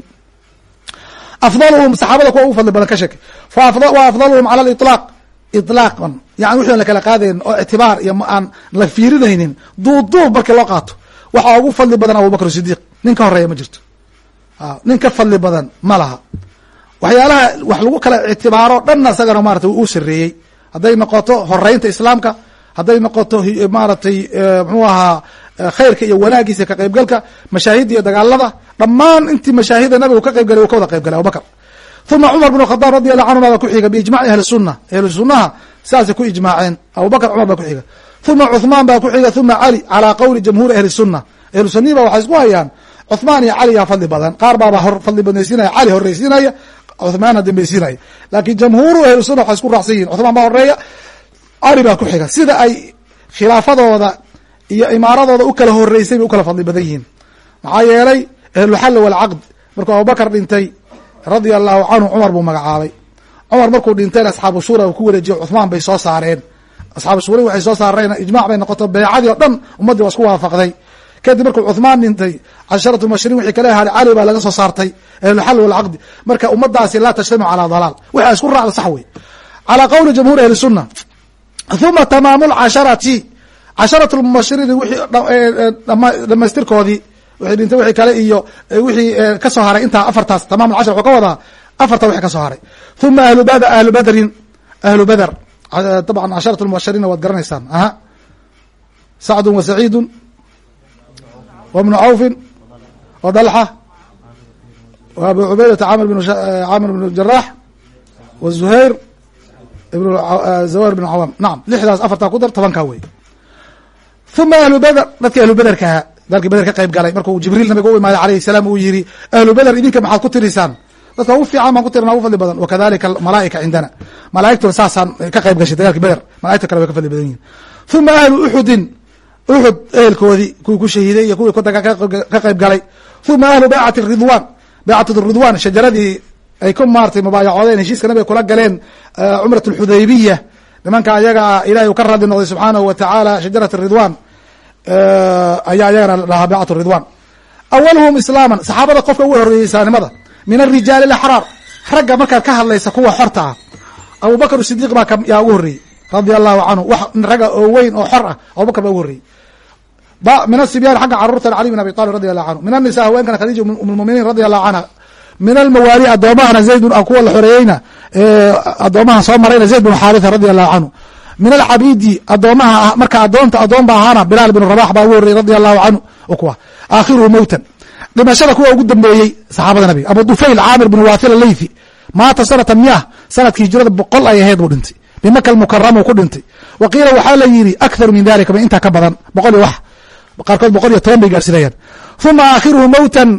afdaluhum saxaabada kuwa ugu fadli badan ka sheekay wa afdaluhum cala aliطlaaq iطlaaqan yani wixi an lakala qaadayn oo ictibaar iyo aan la fiirinaynin duuduub markii loo qaato waxaa ugu fadli badan abubakr sidiiq nin ka horreeya ma jirto nin ka fadli badan ma laha waxyaalaha wax lagu kala ictibaaro dhanna isagana maarata uu sareeyey hadday noqoto horeynta islaamka hadday noqoto maaratay mxuu ahaa khayrka iyo wanaagiisa ka qaybgalka mashaahidda iyo dagaalada dhammaan intii mashaahidda nabigu ka qaybgalay uu ka wada qaybgalay abubakr uma cumar bn khadaab radi allahu canhu baa kuxiga biijmaci ahli suna ahlu sunaha saasay ku ijmaaceen. Abubakr cumar baa kuxiga uma cuhmaan baa kuxiga uma cali calaa qowli jamhuuri ahli suna ahlu sunnihi ba waxay isku hayaan. Cuhmaan iyo cali yaa fadli badan. Qaar baaba hor fadli badnaysiinaya cali horeysiinaya cuhmaanna dambaysiinaya laakiin jamhuuru ahlu sunna waxay isku raacsan yihiin cuhmaan baa horreeya cali baa kuxiga sida ay khilaafadooda iyo imaaradooda u kala horeysay bay u kala fadli badan yihiin. Maxaa yeelay ahluxal walcaqd markuu abubakr dhintay radia allahu canhu cumar buu magacaabay. Cumar markuu dhintayna asxaabu shura uu ku wareejiye cuثmaan bay soo saareen. Asxaabu shura waxay soo saareen ijmac bay noqoto beecadii o dhan ummaddii waa isku waafaqday. Kadib markuu cuثmaan dhintay casharatu mashrin wixii kale ahaaday cali baa laga soo saartay ahluxal walcaqdi marka ummadaasi laa tajtamicu calaa dalaal. Waxaa isku raacda sax wey calaa qowli jamhuuri ahli sunna. Uma tamaamu lcasharati casharatu lmubashiriin wixii dhamaystirkoodii wixii dhintay wixii kale iyo wixii ka soo haray intaa afartaas tamam lcashar wuxuu ka wadaa afarta wixii ka soo haray uma ahlu bad ahlu badrin ahlu beder dabcan casharat lmubashiriina waad garanaysaan. Aha. Sacdu wa saciidu wa bnu cawfin wa dalxa wa abu cubaydata camir bn jarax wa zuhayr ibn zawar bn cawam. Nacam lixdaas afartaa ku dar tobankaa wey uma ahlu beder dadkii ahlu bederka ahaa dalkii beder ka qayb galay. Markuu jibriil nabiga u imaaday alayhi salaam uu yihi ahlu beder idinka maxaad ku tirisaan? Dadka ugu fiican baan ku tirina ugu fadli badan. wakadalika malaaika cindana malaaigtuna saasaan ka qayb gashay dagaalki beder malaigta kale way ka fadli badan yihiin uma ahlu uxudin uxud ehelkoodii kuwii ku shahiiday iyo kuwii ka qayb galay. uma ahlu baycati ridwan baycat ridwan shajaradii ay ku maaratay mubaayacoodeen heshiiska nabiga kula galeen cumrat alxudaybiya nimanka ayaga ah ilahay uu ka raadi noqday subxaanahu wa tacaala shajarat ridwan ayaa ayagana la dhahaa baycat ridwan awaluhum islaaman saxaabada qofka ugu horeeyey islaamnimada min arijaali alaxraar ragga markaad ka hadlaysa kuwa xorta ah. Abubakr sidiiq baa yaa ugu horreeyey radia allahu canhu wax ragga oo weyn oo xor ah abubakr baa ugu horreeyey min asibyaan xagga caruurtana cali bin abi talib radi allahu canhu min anisa haweenkana khadiija um lmuminiin radi allahu canha min almawaali adoomahana zayd kuwa la xoreeyeyna adoomaha soo marayna zayd bin xaritha radi allahu canhu min alcabiidi adoomaha marka adoonta adoonba ahaana bilaal bin rabax baa ugu horreyey radi allahu canhu kuwa aakhiruhu mowtan dhimashada kuwa ugu dambeeyey saxaabada nabiga abu dufayl caamir bin wathil alaythi maata sanata miyah sannadkii hijrada boqol ay ahayd buu dhintay. Bimaka almukarama ku dhintay. Wa qiila waxaa la yidhi akharu min dalika ba intaa ka badan boqol iyo wax. Qaarkood boqol iyo toban bay gaarsinayaan uma aakhiruhu mowtan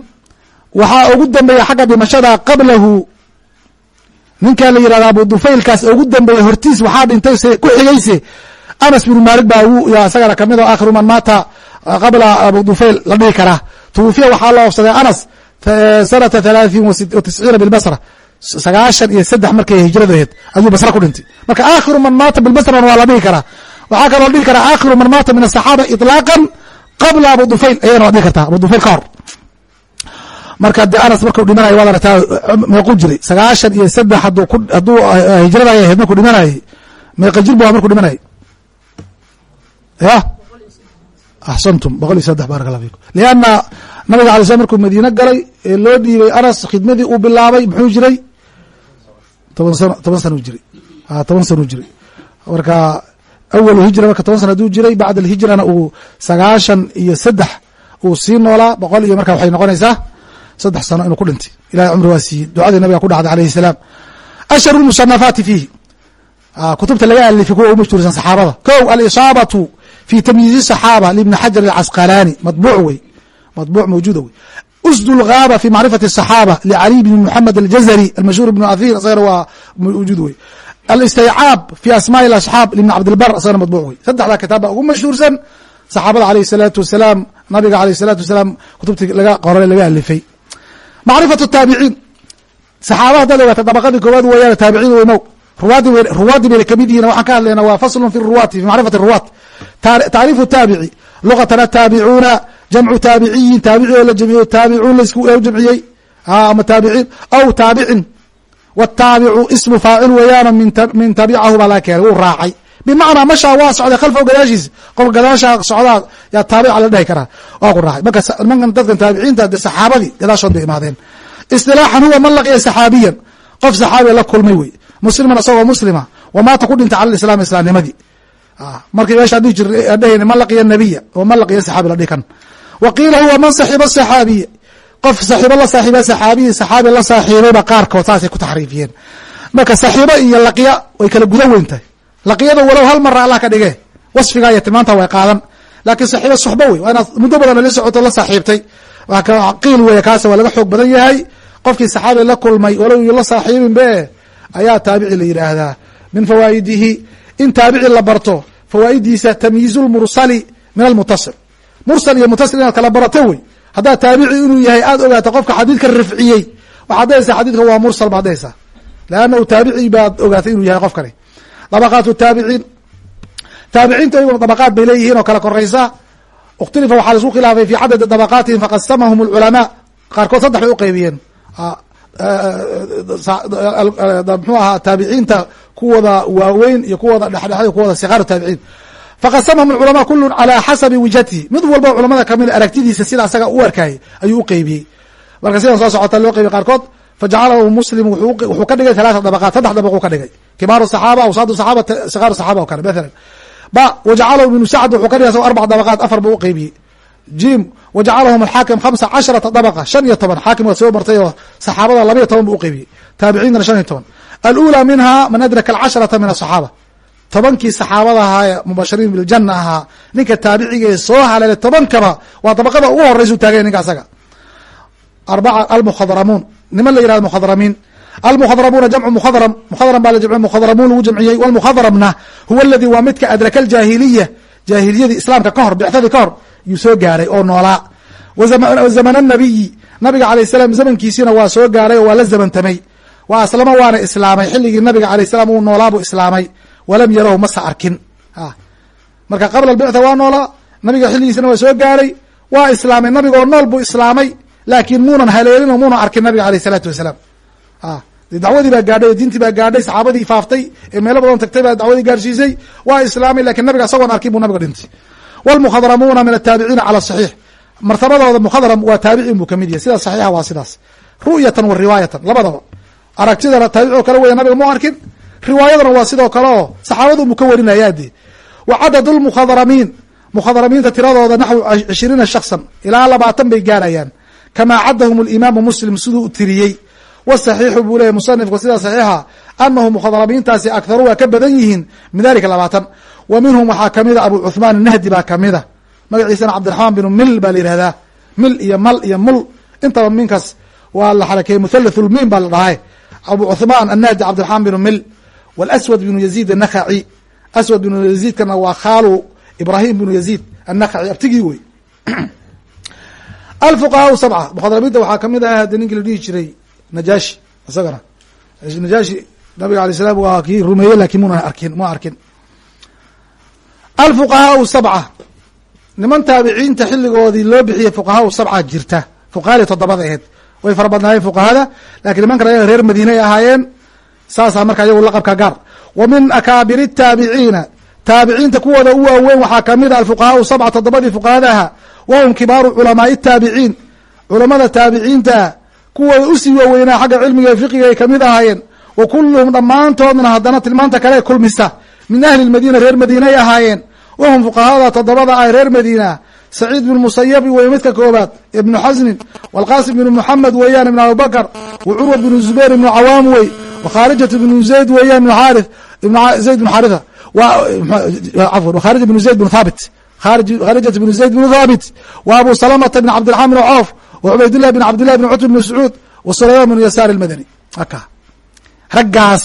waxaa ugu dambeeya xagga dhimashada qablahu ninkaa la yihahda abu dufaylkaas ugu dambeeya hortiis waxaa dhintay ku xigayse. Anas binu maalik baa isagana ka mid o aakhiru man maata qabla abu dufayl la dhihi karaa. Twufiya waxaa la oofsaday anas sanata halaaثin wa bilbasra sagaashan iyo saddex markay hijradu aheyd ayuu basra ku dhintay. Marka aakhiru man maata bilbasrana waa la dhihi karaa. Waxaa kaloo dhihi karaa aakhiru man maata min asaxaaba iطlaaqan qabla abu dufayl ayadana waad dhihi kartaa. Abu dufayl ka hor marka de anas markuu dhimanayo waad aragtaa meequ jiray. Sagaashan iyo saddex hadduu ku hadduu hijrada ay ahayd markuu dhimanayay. Meeqa jir bu markuu dhimanayay. Ya axsantum boqol iyo saddex barak allah fikum lianna nabiga alay slam markuu madiine galay ee loo dhiibay anas khidmadii uu bilaabay muxuu jiray? Toban sano toban sana u jiray. Toban sana u jiray. Marka awalu hijra marka toban sana haduu jiray bacd alhijrana uu sagaashan iyo saddex uu sii noolaa boqol iyo marka waxay noqonaysaa saddex sano inuu ku dhintay ilahay cumri waa siiyey ducadii nabiga ku dhacday alayhi salaam ashharu lmusanafaati fiihi kutubta laga alifay kuwa u mashhuursan saxaabada ko alisaabatu fi tamyiizi saxaaba libni xajar alcasqalaani madbuuc wey madbuuc mawjuuda wey usd lgaaba fi macrifati الصaxaaba licaliy bn mxamed aljazari almashhur ibn athir isagana waa mawjuud wey alistaycaab fi asmaءi اasxaab libn cabdilbar isagana madbuuc wey saddexdaa kitaab baa ugu mashhuursan saxaabada alayh الsalaatu wasalaam nabiga alayh الsalaatu wasalaam kutubtii laga qoray laga alifay macrifatu الtaabiciin saxaaba haddaad ogaata dabaqadii koowaad weeyaan taabiciin weynow ruwaadii bayna ka mid yihiin waxaan ka hadlayna waa faslu fi ruwaati fi macrifati ruwaat tacriifu taabici lugatana taabicuuna jamcu taabiciyin taabici oo la jamiyo taabicuun lasku jamciyey ama taabiciin aw taabicin wtaabicu ismu faacil weeyaano min tabicahu baa laga keenay wuu raacay bimacnaa mashaa waa socday khalfahu gadaashiisa qofka gadaashaa socdaa yaa taabica la dhahi karaa. Waa ku raacay. Marka nimankan dadkan taabiciinta de saxaabadii gadaashood bay imaadeen. Istilaaxan huwa man laqiya saxaabiyan. Qof saxaabiya la kulmay wey. Musliman isagoo muslima. Wamaata ku dhintay cala islam islaamnimadii. Markii meeshaa dhihi jir dhehayna man laqiya nabiya oo man laqiya saxaabi la dhihi kan wa qiila huwa man saxiiba saxaabiya qof saxiibo la saaxiiba saxaabiyi saxaabi la saaxiibayba qaarkood saasay ku taxriifiyeen. Marka saxiibo iyo laqiya way kala gudan weyn tahay laqiyada walow hal mara allah ka dhige wasfigaa iyo way qaadan. Laakiin saxiibo suxbo wey waa inaad muddo badan la socoto la saaxiibtay. Qiil weeye kaas waa laga xoog badan yahay. Qofkii saxaabi la kulmay walow la saaxiibin be ayaa taabici la yidhaahdaa. Min fawaa'idihi in taabici la barto fawaa'idiisa tamyiizu lmursali min almutasil mursal iyo mutasil inaad kala barato wey. Haddaad taabici inuu yahay aad ogaato qofka xadiidka rafciyey waxaad dhahaysaa xadiidka waa mursal baad dhahaysaa leannahu taabici baad ogaatay inuu yahay qofkani dabaqaatu taabiciin taabiciinta iyaguna dabaqaat bay leeyihiin oo kala koraysa ikhtilifa waxaa la isku khilaafay fi cadadi dabaqaatihim faqasamahum alculamaa qaarkood saddex bay uqeybiyeen mxuu ahaa taabiciinta kuwooda waaweyn iyo kuwooda dhexdhexay kuwooda siqaaru taabiciin faqasamahum alculamaa kulun calaa xasabi wijhatihi mid walba culamada kamida aragtidiisa sida asaga u arkayay ayuu uqeybiyey marka sidan soo socota loo qeybiy qaarkood fajacalahu muslim wuxuu ka dhigay talaata dabaqaat saddex dabaquu ka dhigay kibaaru saxaaba awsaadu saxaaba siqaaru saxaaba o kale mathalan ba wajacalahu ibnu sacd wuxuu ka dhigay sago arbac dabaqaat afar buu uqeybiyey jim wajacalahum alxaakim khamsa casharata dabaqa shan iyo toban xaakim waa soo martay oo saxaabada labaiyo toban buu uqeybiyey taabiciintana shan iyo toban alula minha man adraka alcasharata min asaxaaba tobankii saxaabada ahaa ee mubashiriin biljana ahaa ninka taabiciga ee soo haleelay tobankaba waa dabaqada ugu horeysa u taagay ninka asaga arbaca almukhadramuun niman la yihahdo mukhadramiin almukhadramuuna jamcu mukhadram mukhadram baa la jamciy mukhadramuun lagu jamciyey walmukhadramna huwa aladi waa midka adraka aljaahiliya jaahiliyadii islaamka ka hor bicdadii ka hor yuu soo gaaray oo noolaa wazamana nabiyi nabiga alayh salam zamankiisiina waa soo gaaray oo waa la zamantamay wa aslama waana islaamay xilligii nabiga alayh salam uu noolaabuu islaamay walam yarahu masa arkin marka qabla albictha waa noolaa nabiga xilligiisina waa soo gaaray waa islaamay nabigoo nool buu islaamay laakiin muunan haleelin oo muunan arkin nabiga aleyh isalaatu wasalaam dacwadii baa gaadhay diintii baa gaadhay saxaabadii faaftay ee meelo badan tagtay baa dacwadii gaarsiisay. Waa islaamay laakiin nabiga isagoon arkin buu nabiga dhintay. Wlmukhadramuuna min ataabiciina cala saxiix. Martabadooda mukhadram waa taabicin buu ka mid yahay. Sida saxiixa waa sidaas. Ru'yatan wa riwaayatan labadaba. Aragtidana taabici oo kale weya nabiga mu arkin? Riwaayadana waa sidoo kale oo saxaabadu mu ka warinaya de wa cadad lmukhadramiin mukhadramiinta tiradooda naxwu cishiriina shaksan ilaa labaatan bay gaarayaan. Kamaa cadahum alimaamu muslim siduu u tiriyey wasaxiixu buu leyahy musanifku sida saxiixa anahu mukhadramiintaasi akharu waa ka badan yihiin min dalika labaatan wa minhum waxaa kamida abu cuhmaan nahdi baa kamida magaciisana cabdiraxmaan binu mil baa la yihahdaa mil iyo mal iyo mul intaba minkaas waa la xarakeeyey muthalathu lmin baa la dhahay abu cuhmaan annahdi cabdiraxmaan binu mil wاlswad binu yaziid annakhaci aswad binu yaziidkana waa khaalu ibrahim binu yaziid annakhaci abtigii wey alfuqahaa sabca mukhadramiinta waxaa ka mid ah hade ninkii la dhihi jiray najaashi isagana najaashi nabiga alay salam waa kii rumeeyey laakiin muna arkin muna arkin. Alfuqahaau sabca. Niman taabiciinta xilligoodii loo bixiyey fuqahaau sabca jirta. Fuqahadii toddobada aheyd way fara badnaayeen fuqahada lakiin nimankan ayaga reer madiine ay ahaayeen saasaa marka ayagu laqabka gaar. Wa min akaabiri taabiciina. Taabiciinta kuwooda u waaweyn waxaa ka mid a alfuqahaau sabca toddobadii fuqahadaha. Wahum kibaaru culamaai taabiciin. Culamada taabiciinta kuwooda u sii waaweynaa xagga cilmiga fiqiga ay ka mid ahaayeen. Wa kulluhum dhammaantoodna haddana tilmaanta kale kulmisa min ahli lmadiina reer madiina ay ahaayeen. Wahum fuqahada toddobada ah reer madiina. Saciid bnu musayabi wey midka koobaad ibnu xasnin walqaasim bnu muxamed weeyaan ibn abubakr wa curwa bnu zubayr ibnu cawaam wey. Wa khaarijat bnu zayd weeyaan ibn xaari zayd bn xaaritha afwan khaarija bnu zayd bnu thaabit. Khaarijat bnu zayd bnu thaabit. Wa abu salamata bn cabdiraxmaan bn coof wa cubaydillah bn cabdillahi bn cutb bn mascuud wa sulayman bnu yasaar almadani. Aka raggaas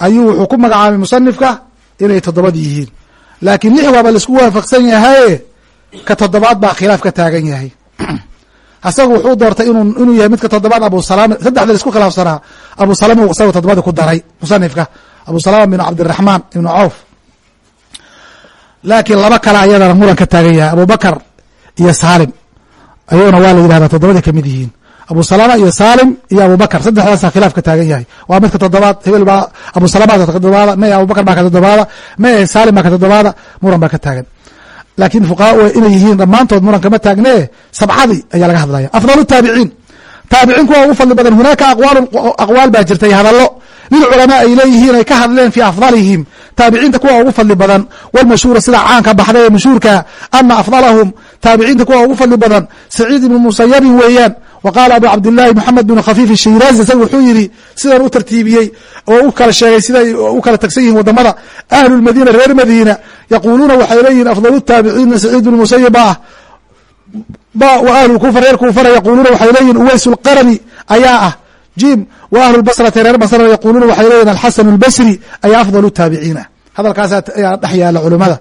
ayuu wuxuu ku magacaabay musanifka inay toddobad yihiin. Laakiin lix waaba la isku waafaqsan yahaye ka toddobaad baa khilaaf ka taagan yahay. Asaga wuxuu doortay inu inuu yahay midka toddobaad abu salama saddexda la isku khilaafsanaa. Abu salama isaga toddobada ku daray musanifka abu salama bin cabdiraxmaan ibnu cawf laakiin laba kale ayadana muran ka taagan yahay. Abubakar ayaguna waa la yidhahdaa toddobaday ka mid yihiin. Abu salama iyo salim iyo abubakr saddexdaasa khilaaf ka taagan yahay. Waa midka toddobaad hebel baa abu salama ka toddobaada me abubakr baa ka toddobaada me salim baa ka toddobaada muran baa ka taagan. Laakiin fuqaha inay yihiin dhammaantood muran kama taagne sabcadii ayaa laga hadlaya afdal taabiciin taabiciin kuwa ugu fadli badan hunaaka aqwaal baa jirtay hadallo. Lilculamaa ay leeyihiin ay ka hadleen fi afdalihim. Taabiciinta kuwa ugu fadli badan walmashhuura sida caanka baxday ee mashhuurka ana afdalahum taabiciinta kuwa ugu fadli badan saciid ibnu musayabin weeyaan wa qaala abu cabdillahi moxamed bin khafiif shiraazi isaga wuxuu yidhi sidan u tartiibiyey oo u kala sheegay siday u kala tagsan yihiin waddamada ahlu reer madiina yaquuluuna waxay leeyihiin afdal taabiciina saciid bn musayib ah. Ba wa ahlu kufa reer kuufana yaquuluuna waxay leeyihiin uways lqarani ayaa ah. Jim wa ahlu lbasrati reer basrana yaquuluuna waxay leeyihiin alxasan albasri ayaa afdal taabiciina. Hadalkaas dhex yaalla culimada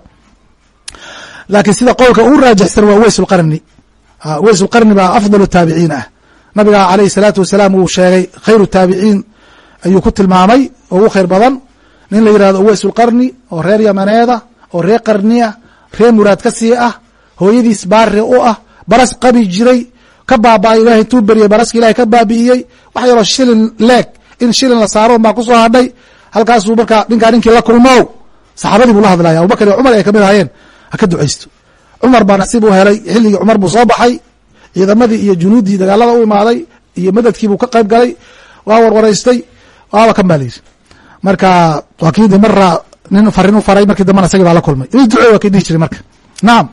laakiin sida qowlka uu raajixsan waa uways lqarni uways lqarni baa afdal taabiciin ah. Nabiga alayhi salaatu wasalaam uu sheegay khayru taabiciin ayuu ku tilmaamay oo ugu khayr badan nin la yihahdo uways lqarni oo reer yamaneeda oo reer qarniya reer muraad ka sii ah hooyadiis baari u ah baras qabi jiray ka baaba ilahay intuu beriyey baraska ilahay ka baabi'iyey wax yaroo shilin leeg in shilin la saaro baa ku soo hadhay halkaasuu markaa ninkaa ninkii la kulmow. Saxaabadii buu la hadlaya abubakar iyo cumar ay ka mid ahaayeen ha ka ducaysto. Cumar baa nasiib u helay xilligii cumar buu soo baxay ciidamadii iyo junuuddii dagaalada u imaaday iyo madadkii buu ka qayb galay waa warwaraystay waaba kan ba layidhi marka waa kii de mara nin farin u faray markii dambena isagii baa la kulmay. I ducey waa kii dhihi jiray marka. Nacam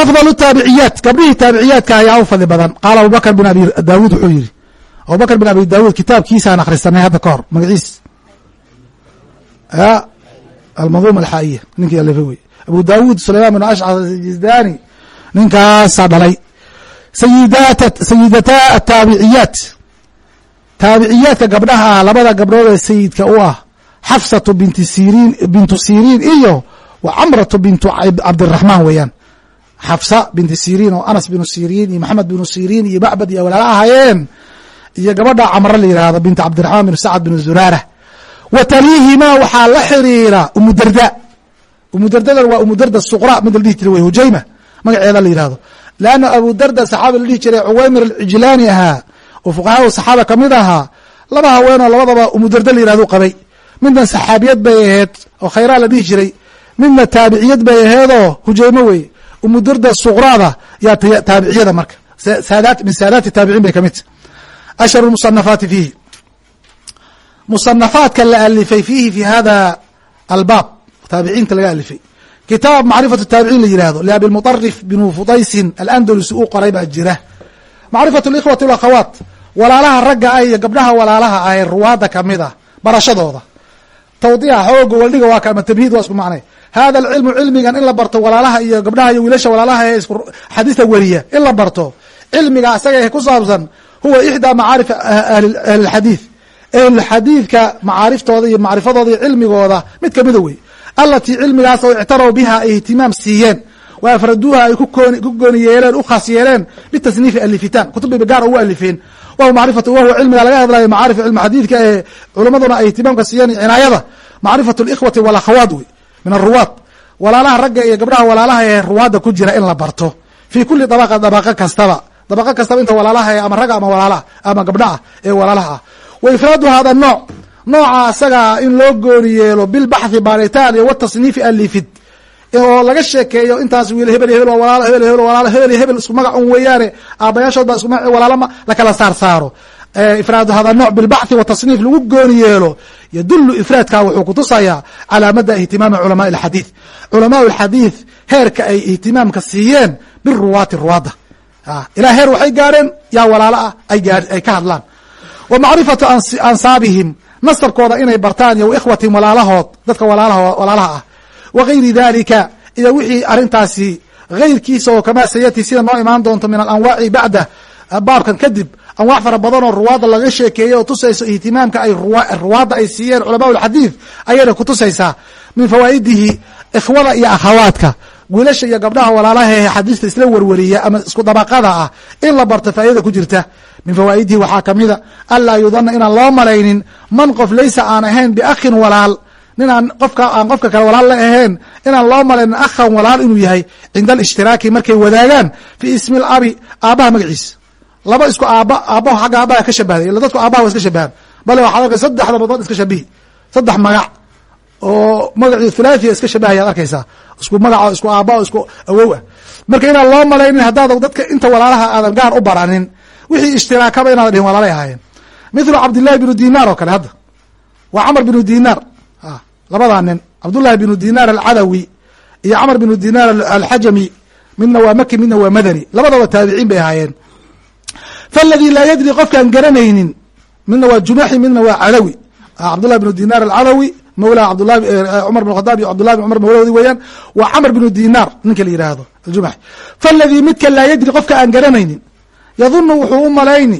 afdal taabiciyaat gabdhihii taabiciyaadka ayaa u fadli badan. Qaala abubakr bin abi daawuud wuxuu yihi abubakr bin abi daawuud kitaabkiisaan akhrisanay hadda ka hor magaciis. Almanduuma alxaa'iya ninkii alifa wey abu daawuud sulayman bin ashcar jizdani ninkaasaa dhalay. Sayidata ataabiciyaat taabiciyaadka gabdhaha ah labada gabdhood ee sayidka u ah xafsatu binti sirin bintu siriin iyo wa camratu bintu cabdiraxmaan weeyaan. Xafsa binti siriin oo anas binu siriin iyo maxamed binu siriin iyo macbad iyo walaala ahaayeen iyo gabadha camro la yihahdo binti cabdiraxmaan bin sacad bin zuraara. Wa taliihimaa waxaa la xiriira umudarda umudardadan waa umudarda suqra mid la dhihi jiray wey hujayma magaceeda la yihahdo leanna abudarda saxaabi la dhihi jiray cuwaymir alcijlaani ahaa oo fuqahaa saxaaba ka mid ahaa laba haweenoo labadaba umudarda la yihahdo qabay. Midna saxaabiyad bay aheyd oo khayraa la dhihi jiray. Midna taabiciyad bay aheedoo hujaymo wey umudarda suqrada yaa taabiciyada marka. Min saadaati taabiciin bay ka mid tahy ashharu musanafaati fiihi. Musanafaadka la alifay fiihi fi hada albaab taabiciinta laga alifay. Kitaab macrifatu taabiciin la yihahdo liabimuطarif binu fudaysin alandalus uu qoray baa jira. Macrifatu likhwati walakhawaat walaalaha ragga ah iyo gabdhaha walaalaha ah ee ruwaadda ka mid ah barashadooda. Tawdiixa xooga waldhiga waa kama tamhiid waa isku macnay. Hada alcilmu cilmigan in la barto walaalaha iyo gabdhaha iyo wiilasha walaalaha ee xadiista weriya in la barto. Cilmiga asaga ku saabsan huwa ixdaa macaarif ahlilxadiid ahlulxadiidka macaariftooda iyo macrifadooda iyo cilmigooda mid kamida wey alatii cilmigaas oo ictaraw biha ay ihtimaam siiyeen wa afraduuha ay ku gooni yeeleen u khaas yeeleen bitasniifi alifitaan kutubbayba gaar ugu alifeen. Wahu macrifatu wahuwa cilmiga laga hadlayo macaarif cilmi xadiidka ee culimaduna ay ihtimaamka siiyeen cinaayada macrifatu likhwati walakhawaat wey min aruwaad walaalaha ragga iyo gabdhaha walaalaha ee ruwaadda ku jira in la barto. Fii kuli dabaqa dabaqo kastaba. Dabaqo kastaba inta walaalaha ama ragga ama walaalaha ama gabdhaah ee walaalaha. Ah wa ifraadu hada nooc nooca asagaa in loo gooni yeelo bilbaxthi baaritaan iyo watasniifi alifid oo laga sheekeeyo intaas wiil hebel hebel waa walaalo hebel hebel walaalo hebel iyo hebel isku magac un weeyaane aabayaashood baa isku magac walaalama lakala saar saaro ifraadu hada nooc bilbaxthi watasniif lagu gooni yeelo yadulu ifraadka wuxuu kutusayaa calaa mada ihtimaami culamaai alxadiid culamaa alxadiid heerka ay ihtimaamka siiyeen biruwaati ruwaadda ilaa heer waxay gaareen yaa walaalo ah ay ka hadlaan. Wa macrifatu ansaabihim nasabkooda inay bartaan iyo ikhwatihim walaalahood dadka walaalaha ah. Wa gayri dalika iyo wixii arintaasi gayrkiisa oo kamaa sayati sida noo imaan doonto min alanwaaci bacda baabkan kadib anwaac fara badan oo ruwaadda laga sheekeeyey oo tusayso ihtimaamka ay ruwaadda ay siiyeen culamaa alxadiid ayayna kutusaysaa min fawaa'idihi ikhwada iyo akhawaadka wiilasha iyo gabdhaha walaalaha ee xadiista isla werweriya ama isku dabaqada ah in la barto faa'idada ku jirta. Min fawaa'idihi waxaa kamida anlaa yudana inaan loo malaynin man qof laysa aan ahayn biakhin walaal nin aan qofka aan qofka kale walaal la ahayn inaan loo malaynin akhan walaal inuu yahay cinda alishtiraaki markay wadaagaan fii ismi labi aabaha magaciisa. Laba isku aaba aabaha xagga aabaha ka shabahday ila dadku aabaha wa iska shabahan bale waxaad arkay saddexda badood iska shabihi saddex magac oo magacii thulathia iska shabahayaad arkaysaa isku magaco isku aaba o isku awow ah marka inaan loo malaynin haddaad dadka inta walaalaha aadan gaar u baranin wixii ishtiraakaba inaad dhihin walaalay ahaayeen. Mithlu cabdillahi binu dinaar oo kale hadda. Waa camr binu dinaar. Labadaa nin. Cabdullahi binu dinaar alcadawi iyo camr binu dinaar alxajami. Midna waa maki midna waa madani. Labadaba taabiciin bay ahaayeen. Faladii laa yadri qofkaan garanaynin midna waa jumaxi midna waa cadawi. Cabdullahi binu dinaar alcadawi mawla cabdulahi cumar bin khadaab iyo cabdullahi bin cumar mawlahoodi weeyaan waa camr binu dinaar ninka la yihahdo aljumaxi faladii midka laa yadri qofka aan garanaynin yadunu wuxuu u malayni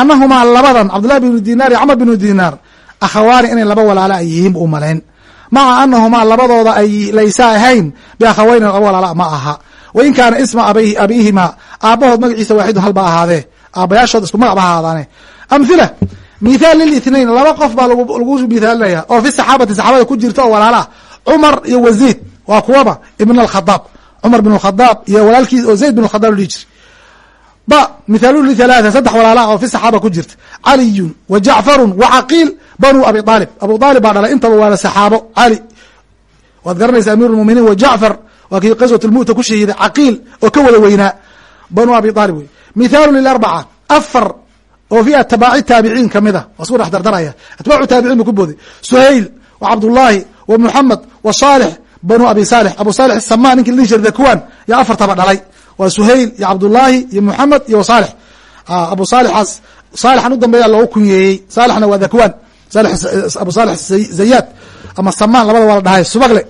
anahumaa labadan cabdullahi binu dinaar iyo camr binu dinaar akhawaani inay laba walaalo ay yihiin u malayn. Maca anahumaa labadooda ay laysa ahayn biakhaweyni laba walaala ma aha. Wain kaana isma abiihimaa aabahood magaciisa waaxidu halba ahaadee aabayaashood isku magac ahaadaane amhila mithaal lilithnain laba qof baa lagu mithaalinaya oo fi saxaabati saxaabada ku jirta oo walaala ah cumar iyo wazayd waa kuwaba ibn alkhadaab cumar bin alkhadaab iyo walaalkiis oo zayd bin alkhadaab la dhihi jiri ba mithaalu lithalaatha saddex walaala ah oo fi saxaaba ku jirta caliyun wa jacfarun wa caqiil banu abi aalib abu aalib baa dhalay intaba waa la saxaabo cali. Waad garanaysa amiir lmuminiin wa jacfar waa kii qaswat lmu'ta ku shahiiday caqiil oo ka wada weynaa banu abi aalib wey mithaalu lilarbaca afar oo fi atbaaci taabiciin ka mid a waa isku dhex dardaraya. Atbaacu taabiciin bu ku booday suhayl wa cabdullaahi wa muxamed wa saalix banu abi saalix. Abu saalix samaa ninki la dhihi jira dakwaan yaa afartaba dhalay. Waa suhayl iyo cabdullaahi iyo muxamed iyo saalix. Abu saalixaas saalixan u dambeeya loogu kunyeeyey saalixna waa dakwaan abu saalix zayaad. Ama samaan labada waa la dhahay subagle.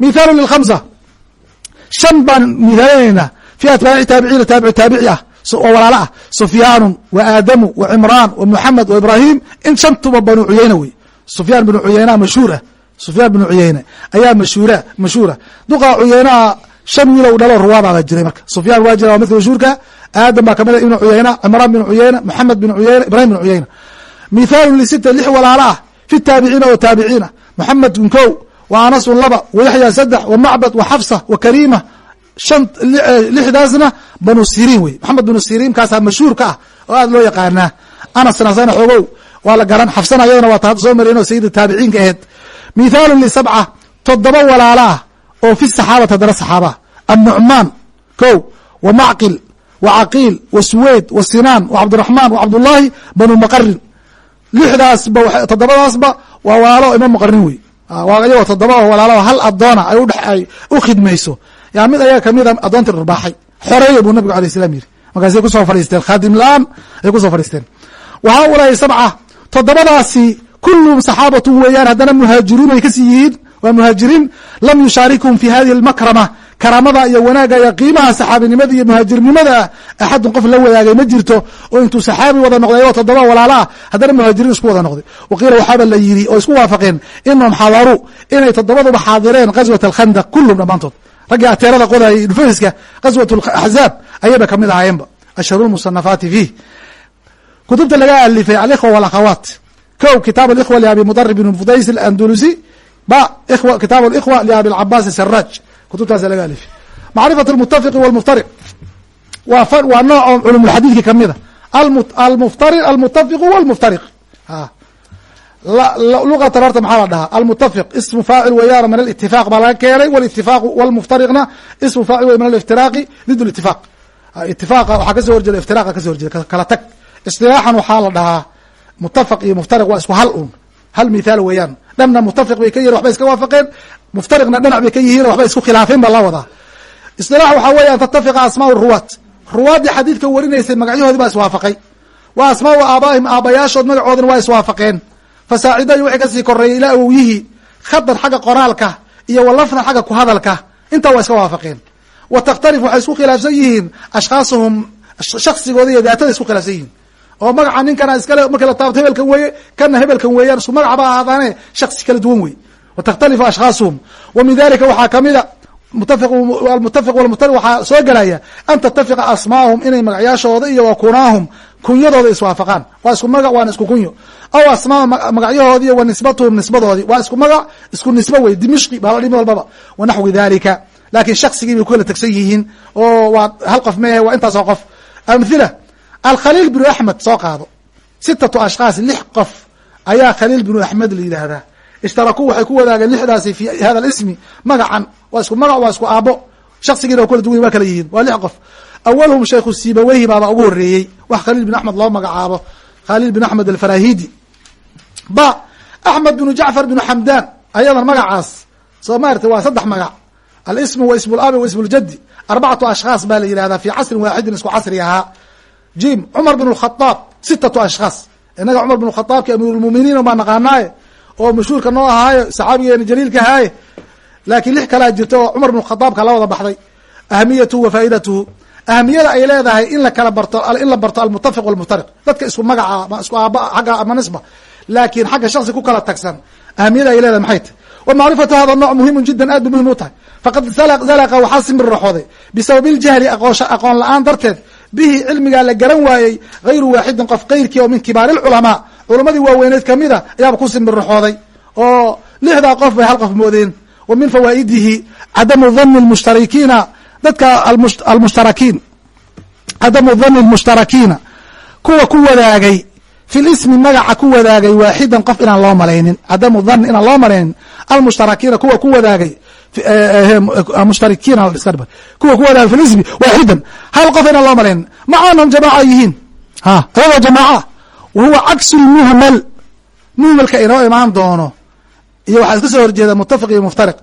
Mithaalu lilkhamsa shan baan mithaalinaynaa fi atbaaci taabiciina taabici taabici ah oo walaalo ah sufyaanu wa aadamu wa cimraan wa muxamed wa ibraahim in shantuba banu cuyeyne wey. Sufyaan binu cuyeyna mashhuur ah sufyaan binu cuyeyne ayaa mashhuura mashhuura. Duqa cuyeynaha shan wiilow dhalo ruwaadaaba jiray marka. Sufyaan waa jira waa midka mashhuurka aadam baa ka mid a ibnu cuyeyna cimraan binu cuyeyna moxamed binu cuyeyna ibrahim binu cuyeyna mithaalu lisita lix walaalo ah fi taabiciina oo taabiciina moxamedun kow wa anasun laba wa yaxya saddex wa macbad wa xafsa wa kariima lixdaasna banu siriin wey. Maxamed binu siriin kaasaa mashhuurka ah oo aad loo yaqaanaa. Anasna asana xoogow waa la garan xafsana ayadana waa soo mareen oo sayid taabiciinka aheyd mithaalu lisabca toddoba walaalo ah oo fi saxaabati haddana saxaabaa annucmaan kow wa macqil wa caqiil wa suweyd wa sinaan wa cabdiraxmaan wa cabdullaahi banu maqarin lixdaasba toddobadaasba waa walaalo ima maqarin wey. Iyagoo toddoba oo walaalo hal adoona ay u khidmayso yaa mid ayaga kamida adoontii dharbaaxay xoreeya buu nabigu alay salam yiri markaasay ku soo fadhiisteen. Khaadim la'aan ay ku soo fadhiisteen. Wa haulaai sabca toddobadaasi kulluhum saxaabatu weeyaan haddana muhaajiruun ay ka sii yihiin. Waa muhaajiriin lam yushaarikhum fi hadihi almakrama. Karaamada iyo wanaagga iyo qiimaha saxaabinimada iyo muhaajirnimada axadun qof la wadaagay ma jirto oo intuu saxaabi wada noqday ayagoo toddoba walaalo ah haddana muhaajiriin isku wada noqday. Waqiila waxaaba la yidhi oo isku waafaqeen inahum xadaruu inay toddobaduba xaadireen qaswat alkhandaq kulluhum dhammaantood raggii ateerada qodayay dhufayska qaswat axzaab ayayba ka mid ahaayeenba ashharu lmusanafaati fiih. Kutubta laga alifay alikhwa walakhawaat kow kitaab alikhwa liabi mudarib bn fudays alandulusi ba kitaab alikhwa liabi alcabaas saraaj kutubtaasa laga alifay. Macrifat almutafiqi walmuftariq waa waa nooc culumulxadiidki kamida almuftari almutafiqu walmuftariq luqatan horta maxaa la dhahaa? Almutafiq ismu faacil weeyaan min alitifaaq baa laga keenay wlitifaaq wlmuftariqna ismu faacil wey min aliftiraaqi did litifaq itifaaqa waxaa ka soo horjeeda iftiraqa ka soo horjeeda kala tag. Istilaaxan waxaa la dhahaa mutafaq iyo muftariq waa isku hal un hal mithaal weeyaan. Dhanna mutafiq bay ka yihiin waxbay iska waafaqeen muftariqna dhinac bay ka yihiin waxbay isku khilaafeen baa la wadaa. Isilaax waxaa an tatafiqa asmaa ruwaat ruwaaddii xadiidka warinaysay magacyahoodii baa iswaafaqay. Wa asmaau aabaahim aabayaashood magacoodana waa iswaafaqeen fasaacidayi wixii ka sii koreeyay ilaa awowyihii khadan xagga qoraalka iyo walafnan xagga ku hadalka. Intaa waa iska waafaqeen. Wa takhtalif waxay isku khilaafsan yihiin ashkhaasuhum shaksigooda iyo daatada isku khilaafsan yihiin. Oo magaca ninkana iskale markii la taabto hebelkan weeye kana hebelkan weeyaan isku magac ba ahaadaane shaksi kala duwan wey wa takhtalifu ashkhaasuhum. Wa dalika waxaa kamida mutafiq walmuftariq waxaa soo gelaya an tatafiqa asmaahum inay magacyaashooda iyo wa kunaahum kunyadooda iswaafaqaan. Waa isku magac waana isku kunyo. Aw asmaa magacyahoodi iyo wa nisbatuhum nisbadoodii. Waa isku magac isku nisbo wey dimishqi baa la dhimi walbaba. Wa naxwi dalika laakiin shaksigii bay ku kala tegsan yihiin oo waa hal qof mehe waa intaasoo qof. Amhila alkhaliil binu axmed soo qaado. Sitatu ashkhaas lix qof ayaa khaliil binu axmed la yidhaahdaa. Ishtarakuu waxay ku wadaageen lixdaasi fi hada ismi magacan waa isku magac waa isku aabo. Shaksigiina waa kala duwan waa kala yihiin waa lix qof awalhum shaykhu sibaweyhi baaba ugu horeeyey wax khaliil bin axmed loo magacaabo khaliil bin axmed alfarahidi ba axmed binu jacfar binu xamdan ayadan magacaas soo maarta waa saddex magac alismu wa ismu labi wa ismu ljadi arbacatu ashkhaas baa la yihahdaa fi casrin waaxidin isku casri ahaa jim cumar bin khadaab sitatu ashkhaas inaga cumar bin khadaabki amiirulmuminiin baa naqaanaaye oo mashhuurka noo ahaayo saxaabigeena jaliilka ahaaye laakiin lix kalaa jirta oo cumar bin khadaabka la wada baxday ahamiyatuhu wa faa'idatuhu ahamiyada ay leedahay in la kala barto in la barto almutafiq walmuftariq. Dadka isku magaca isku aaba agga ama nisba. Laakiin xagga shaksi ku kala tagsan ahamiyada ay leedahay maxay? Tahy wa macrifatu hada nooc muhimu jiddan aad bay muhiim u tahay. Faqad zalaqa waxaa simbirraxooday bisababi iljahli aqoon la'aan darteed bihi cilmigaa la garan waayey hayru waaxidin qof keyrkii oo min kibaari lculamaa culamadii waaweyneed kamida ayaaba ku simbirraxooday oo lixdaa qof bay hal qof moodeen. Wa min fawaa'idihi cadamu dani lmushtarikiina dadka almushtarakiin cadamu dani lmushtarakiina kuwa ku wadaagay fi lismi magaca ku wadaagay waaxidan qof inaan loo malaynin. Cadamu dhan inaan loo malaynin almushtarakiina kuwa ku wadaagay mushtarikiina kuwa ku wadaagay fi lismi waaxidan hal qof inaan loo malaynin. Maca anahum jamaaca yihiin? Ayagoo jamaaca? Wa huwa caksu lmuhmal muhmalka inoo imaan doono. Iyo waxaa iska soo horjeeda mutafiq iyo muftariq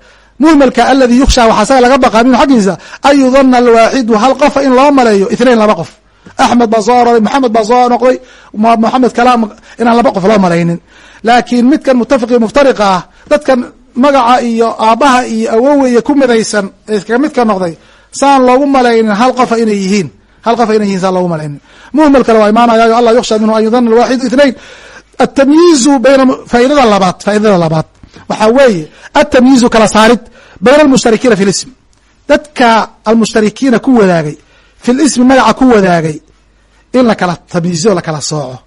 muhmalka aladi yuksha waxaa saga laga baqaa minhu xaggiisa an yudana alwaaxidu hal qofa in loo maleeyo ithnain laba qof. Axmed baa soo aroray maxamed baa soo noqday moxamed kalaam inaan laba qof loo malaynin. Laakiin midkan mutafiq iyo muftariqa ah dadkan magaca iyo aabbaha iyo awowe iyo ku midaysan ee ka mid ka noqday saan loogu malaynin hal qofa inay yihiin. Hal qofa inay yihiin saan loogu malaynin. Muhmal kale waa imaanayaayo allah yuksha minhu an yudana alwaaxidu ithnain atamyiizu bayna faaidada labaad faaidada labaad waxaa weeye atamyiizu kala saarid bayna almushtarikiina fi lism dadka almushtarikiina ku wadaagay fi lismi magaca ku wadaagay in la kala tamyiiziyo lakala sooco.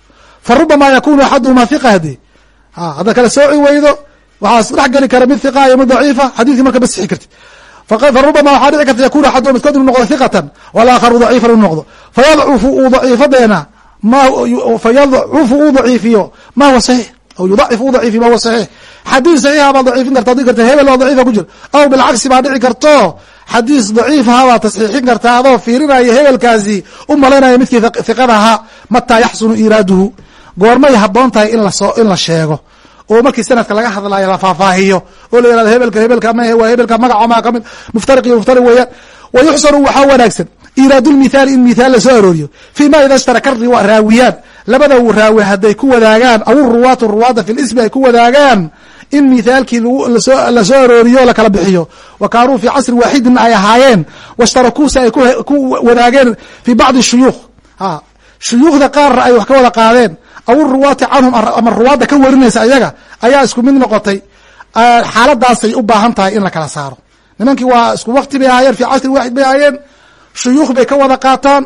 Fa rubamaa yakunu axaduhuma hiqa hade haddaad kala sooci weydo waxaa isdhex geli kara mid hiqa iyo mid daciifa xadiidkii marka ma sixi kartid. Fa rubama waxaa dhici karta yakunu axaduhuma midkood inu noqdo hiqatan walaakharu daciifan inu noqdo. Fayadcufu uu daciifadeena fayadcufu uu daciifiyo ma huwa saxiix aw yudacif u daciifiyo ma huwa saxiix xadiis saxiixa baad daciifin karta adii karta hebel oo daciifa ku jira aw bilcagsi baa dhici karto xadiis daciifaha baad tasxiixin kartaa adoo fiirinaya hebelkaasi u malaynaya midkii hiqadaha mataa yaxsunu iraaduhu goormay haboon tahay in la sheego oo markii sanadka laga hadlayo la faahfaahiyo oo la yihahdo hebelka hebelka ma waa hebelka magaco maa ka mid muftariq iyo muftariq weeyaan wa yuxsanu waxaa wanaagsan iraadu lmithaali in mithaal la soo arooriyo fi ma ida ishtaraka raawiyaan labada raawi hadday ku wadaagaan aw ruwaatu ruwaada fi lismi ay ku wadaagaan in mithaalkii la soo arooriyo lakala bixiyo. Wa kaanuu fi casri waaxidin ay ahaayeen washtarakuusi ay ku wadaageen fi bacdi shuyuukh shuyuukhda qaarna ay wax ka wada qaadeen. Aw ruwaati canhum ama ruwaadda ka warinaysa ayaga ayaa isku mid noqotay. Xaaladaasay u baahan tahay in la kala saaro. Nimankii waa isku wakti bay ahaayeen fi casri waaxid bay ahaayeen shuyuukh bay ka wada qaataan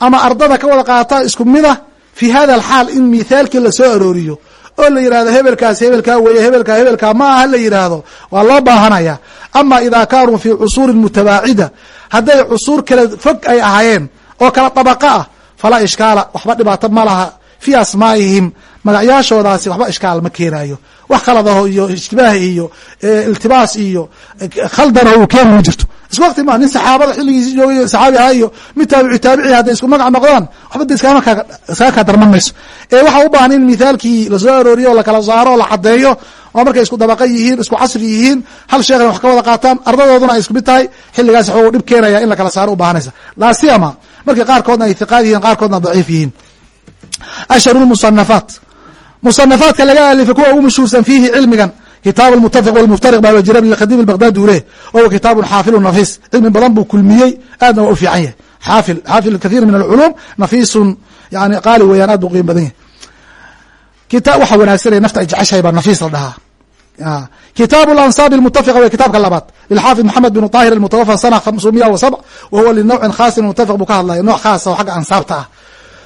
ama ardada ka wada qaataan isku mid ah fi hada alxaal in mithaalkii la soo arooriyo oo la yihahdo hebelkaas hebelkaa weeye hebelkaa hebelkaa ma aha la yidhaahdo waa loo baahanaya ama ida kaanuu fi cusuurin mutabaacida hadday cusuur kala fog ay ahaayeen oo kala dabaqa ah falaa ishkaala waxba dhibaato ma laha fi asmaa'ihim magacyaashoodaasi waxba ishkaal ma keenaayo wax khaladaho iyo ijtibaah iyo iltibaas iyo khaldanaho uu keena ma jirto isku wakti ma nin saxaabada xilligiisi joogay saxaabi ahaa iyo mid taabici taabici hadday isku magac noqdaan waxba de iskaga kaa darman mayso. Ee waxaa u baahan in mithaalkii la soo arooriyo o lakala saaro o la cadeeyo oo markay isku dabaqa yihiin isku casri yihiin hal sheekhna wax ka wada qaataan ardadooduna ay isku mid tahay xilligaas waxuu dhib keenaya in lakala saaro u baahanaysa. Laasiyama markii qaarkoodna ay hiqaad yihiin qaarkoodna daciif yihiin. Ashharu musanafaat musanafaadka laga alifay kuwa ugu mashhuursan fiihi cilmigan kitaab mutafiq wlmuftariq baa jira khadiim albaghdadi u leh wahuwa kitaabun xaafilu nafiis cilmi badan buu kulmiyey aadna waa u fiican yahay xaafil xaafil kathiir min alculuum nafiisun yani qaali weeyaan aad buu qiim badan yahay kita waxa wanaagsanaya nafta ay jeceshahay baa nafiis la dhahaa kitaabu alansaab almutafiqa way kitaabka labaad lilxaafid maxamed bin طaahir almutawafa sana hamsumiya wa sabc wa huwa linawcin khaasin mutafiq buu ka hadlaya nooc khaasa oo xagga ansaabta ah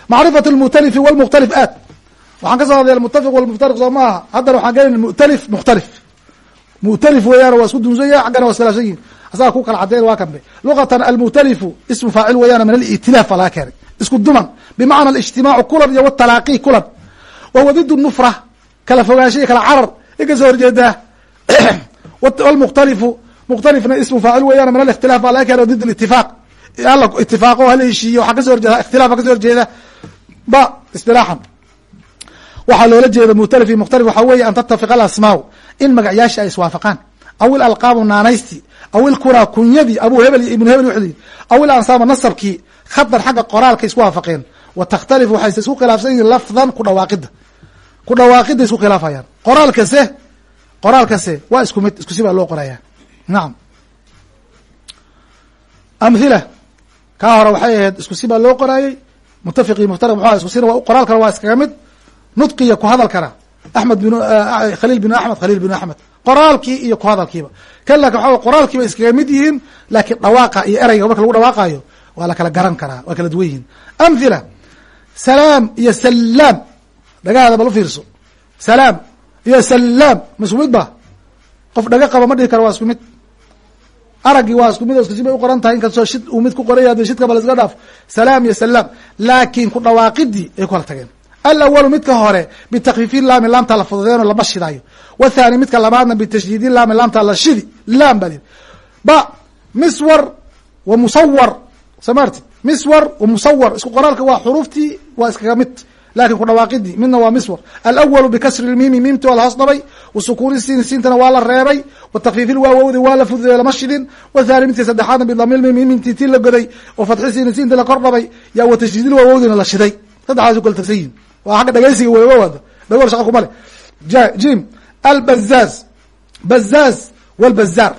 macrifat lmutalifi wlmukhtalif aad waxaan ka soo hadlay almutafiq walmuftariq soo maaha. Haddana waxaan gelayna mu'talif mukhtalif. Mu'talif weeyaan waa isku dunsan yahay xaggana waa iskhilaafsan yihiin asaga ku kala cadeyn waa kanbe luqatan almu'talifu ismu faacil weeyaan min alitilaaf baa laga keenay isku duman. Bimacna alijtimaacu kulan iyo watalaaqi kulan wa huwa did nufra kala fogaansha iyo kala carar. I ka soo horjeedaa. Wlmukhtalifu mukhtalifna ismu faacil weeyaan min alikhtilaaf baa laga keenay did itifaaq alla itifaaqo hala heshiiyo. Waxaa ka soo horjeeda ikhtilaaf baa ka soo horjeeda ba istilaaxan waxaa loola jeeda mukhtalif iyo mukhtalif waxaa weeye an tattafiqa alasmaau in magacyaasha ay iswaafaqaan. Aw ilalqaabu naanaysti aw ilkunaa kunyadii abu hebel iyo ibnu hebel wxdii aw ilansaaba nasabkii khadan xagga qoraalka isku waafaqeen wa takhtalifu waxayse isku khilaafsan yihiin lafdan ku dhawaaqida. Ku dhawaaqida isku khilaafayaan. Qoraalkase qoraalkase waa isku mid isku si baa loo qoraya nacam amhila kaa hore waxay ahayd isku si baa loo qoraayey mutafiqii muftariq muxu isku sina qoraalkana waa iskaga mid nudqiya ku hadalkana. Axmed bin khaliil bin axmed khaliil bin axmed qoraalkii iyo ku hadalkiiba. Kan laakiin waxa qoraalkiiba iskaga mid yihiin laakiin dhawaaqa iyo ereyga marka lagu dhawaaqayo waa la kala garan karaa waa kala duwan yihiin. Amhila salaam iyo salaam dhagahada bal u fiirso. Salaam iyo salaam ma isku mid ba? Qof dhaga qaba ma dhihi karo waa isku mid. Araggii waa isku mid o isku si bay u qoran tahay inkastoo shid uu mid ku qoraya de shidka ba la iska dhaaf. Salaam iyo salaam laakiin ku dhawaaqidii ay ku kala tageen alawalu midka hore bitakfiifi laami laamta la fududeeno lama shidaayo wathani midka labaadna bitashdiidi laami laamta la shidi laam baa ba miswar wa musawar soo maarti miswar wa musawar isku qoraalka waa xuruuftii waa iskaga mid laakiin ku dhawaaqidii midna waa miswar alawalu bikasri lmiimi miimti waa la hoos dhabay wa sukuuni siin siintana waa la reebay wa takfiifi lwaawowdi waa la fududeey lama shidin wathani midka saddexaadna bidamiilmiimi miimtii tii la goday wa fatxi siini siinti la kor dhabay ya wa tashdiidi lwaawowdina la shiday saddexdaas u kala tagsan yihiin waa xagga dhageysiga wey wawaado dhagor shaqa kuma le jim albazaz bazaz wlbazaar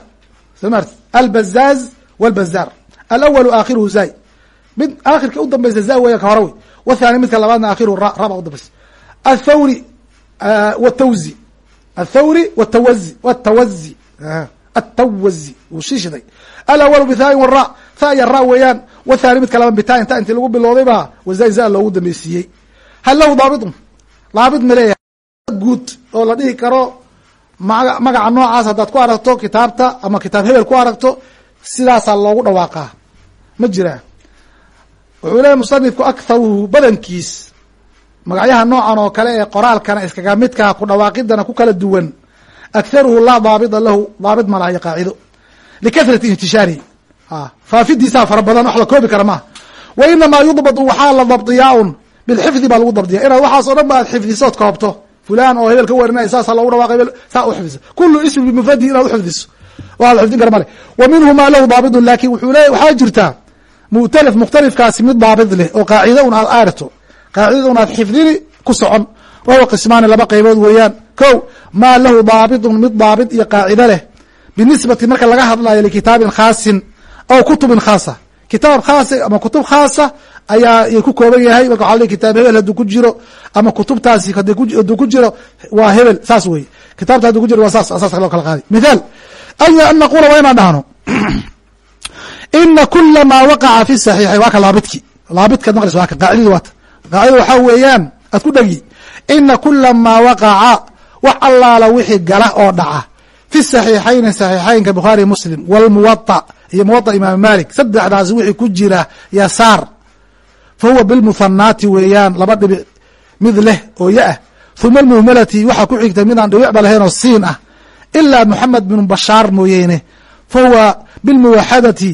maarti albazaz wlbazaar alawalu aakhiruhu zay mid aakhirka u dambaysa za weya ka hore wey wathani midka labaadna aakhiruhu ra raba u dambaysa athawri wtawzi athawri wtawazi wtawazi atawazi wuu shiishiday alawalu bithain wara tha iyo ra weeyaan. Wathani midka labaad bitain ta intii lagu bilowday baa. Wazay za loogu dambaysiiyey hal lahu daabitun daabit ma leeyahay guud oo la dhihi karo maga magaca noocaas haddaad ku aragto kitaabta ama kitaab hebel ku aragto sidaasaa loogu dhawaaqaa ma jiraa wuxuu leeyahy musanifku akharuhu badankiis magacyaha noocan oo kale ee qoraalkana iskaga midkaa ku dhawaaqidana ku kala duwan. Akharuhu laa daabita lahu daabit ma laha iyo qaacido likasrati intishaarihi faafidiisaa fara badan wax la koobi kara maaha. Wa inamaa yudbatu waxaa la dabdiyaa un bilxifdi baa lagu dabdiya inaad waxaas o dhan ba aad xifdisood koobto fulan oo hebel ka warinay saasa loogu dhawaaqay saa u xifdiso kulu ismi bimufradihi inaad uxifdiso waa la xifdin kara male wa lahu daabitun laakiin wuxuu le waxaa jirtaa mu'talif mukhtalifkaasi mid daabit leh oo qaacida un aad aarto qaacidada un aad xifdini ku socon wahuwa qismaani laba qaybood weeyaan ko maa lahu daabitun mid daabit iyo qaacida leh binisbati marka laga hadlayo likitaabin khaasin aw kutubin khaasa kitaab khaasa ama kutub khaasa ayaa y ku kooban yahay. Marka waxa l kitaab hebel hadduu ku jiro ama kutubtaasi hadduu ku jiro waa hebel saas wey kitaabta hadduu ku jiro waa saas saas loo kala qaaday mithaal aya an naqula waa inaan dhahno. Ina kula maa waqaca fi saxiixayn waa laabidki. Laabidkaad maqlis waa ka qaacidadu waata. Qaacidada waxaa weeyaan aad ku dhegi ina kula maa waqaca wax allaala wixii gala oo dhaca. Fi saxiixayni saxiixaynka bukhaari muslim wlmuwaطa iyo muwaطa imaam malik saddexdaas wixii ku jira yasaar. Fa huwa bilmuhanaati weeyaan laba dhibic mid leh oo ya ah. Huma almuhmalati waxaa ku xigtay midaan dhibicba lahayn oo siin ah. Ilaa moxamed binu bashaar mooyeene. Fa huwa bilmuwaxadati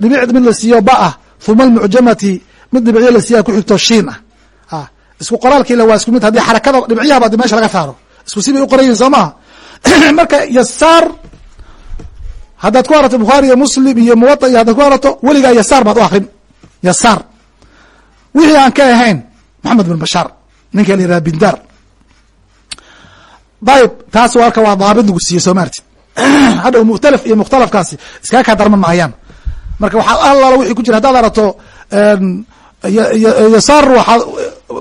dhibic mid la siiyo ba ah. Huma almucjamati mid dhibicyo la siiya ku xigto shiin ah. Isku qoraalkiila waa isku mid haddii xarakada dhibicyaha di meesha laga saaro. Isku si u qoran soo maha marka yasaar haddaad ku arato bukhaari iyo muslim iyo muwaa iyo haddaad ku arato weligaa yasaar baad u akrin yasaar. Wixii aan ka ahayn maxamed bin bashaar ninka la yihahda bindar. Dayib taas warka waa daabit lagu siiyey soo maarti hadhow mukhtalaf iyo mukhtalafkaasi iskaga kaa darman mahayaan marka waxaa allaala wixii ku jira haddaad arato yasaar waxaa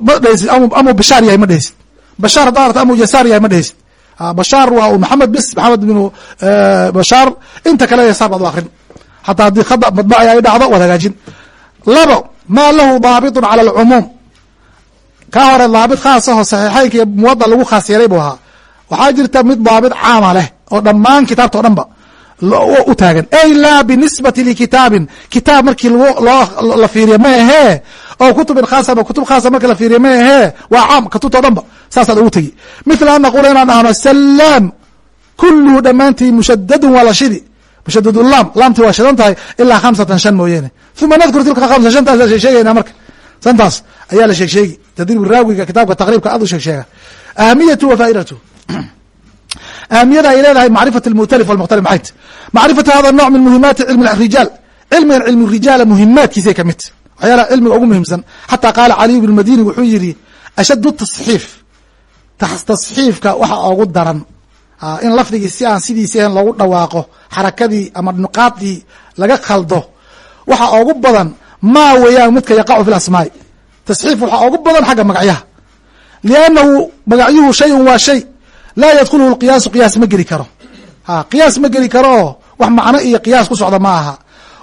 ma dheheysid amu bashaar yahay ma dheheysid. Bashaar haddaad arato amu yasaar yahay ma dheheysid bashaar waa maxamed bis maxamed binu bashaar inta kale yasaar baad u akrin xataa haddii khada madbaci ay dhacdo waad hagaajin. Labo maa lahu daabitun cala alcumuum kaa hore daabit khaasaho saxiixeynka iyo muwada lagu khaas yeelay buu ahaa. Waxaa jirta mid daabit caama leh oo dhammaan kitaabta o dhan u taagan. Ay laa binisbati likitaabin kitaab markii la fiiriyo ma ahee oo kutubin khaasa ama kutub khaasa marki la fiiriyo ma ahee waa caam kutubta o dhan ba. Saasaad ugu tegi mithla an naqula inaan dhahno salaam kulluhu dhammaantii mushadadun waa la shidi. Mushadad laam. Laamtii waa shidan tahay ilaa khamsatan shan mooyeene. Uma nadkur tilka khamsa shantaasa sheegsheegayna marka. Shantaas ayaa la sheeg sheegi tadriib raawiga kitaabka taqriibka aad u sheeg sheega ahamiyatu wa faa'idatu ahamiyada ay leedahay macrifat almutalif walmukhtalif maxayt macrifatu hada nooc min muhimaati cilmi rijaal cilmigan cilmu rijaala muhimaadkiisay ka mid waxyaalaha cilmiga ugu muhiimsan xataa qaala caliyu bnu madini wuxuu yidhi ashaddu tasxiif tasxiifka waxa ugu daran in lafdigii si aan sidiisi ahayn loogu dhawaaqo xarakadii ama nuqaadii laga khaldo waxa ugu badan maa weeyaan midka yaqacu fi lasmaai tasxiif waxaa ugu badan xagga magacyaha liannahu magacyuhu shayun waa shay laa yadkhuluhu lqiyaasu qiyaas ma geli karo. Qiyaas ma geli karo oo wax macno iyo qiyaas ku socda ma aha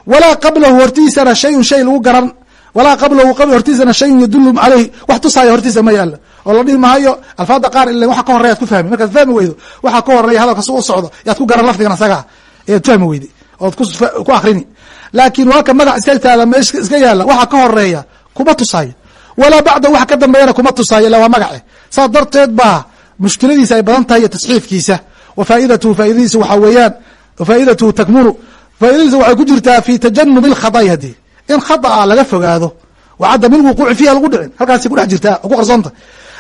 walaa qablahu hortiisana shayun shay lagu garan walaa qablahu hortiisana shayun yadulu caleyh wax tusaayo hortiisa ma yaalo oo la dhihi maayo alfaada qaar ila waxa ka horeya ad ku fahmi. Markaad fahmi weydo waxa ka horeya hadalka si u socdo yaad ku garan lafdigan asagaa ead fahmi weyday ood ku akrini laakin waaka magac iska taada iska yaalla waxa ka horreeya kuma tusaayo walaa bacda wax ka dambeeyana kuma tusaayo ila waa magace saas darteed baa mushkiladiisa ay badan tahay iyo tasxiifkiisa. Wa faaidatuhu faaidadiisa waxaa weeyaan faa'idatuhu takmunu faaidadiisa waxay ku jirtaa fi tajanubi lkhada'i haddii in khada'a laga fogaado wa cadam ilwuquuci fiiha lagu dhicin. Halkaasay kudhex jirtaa oo ku qarsoonta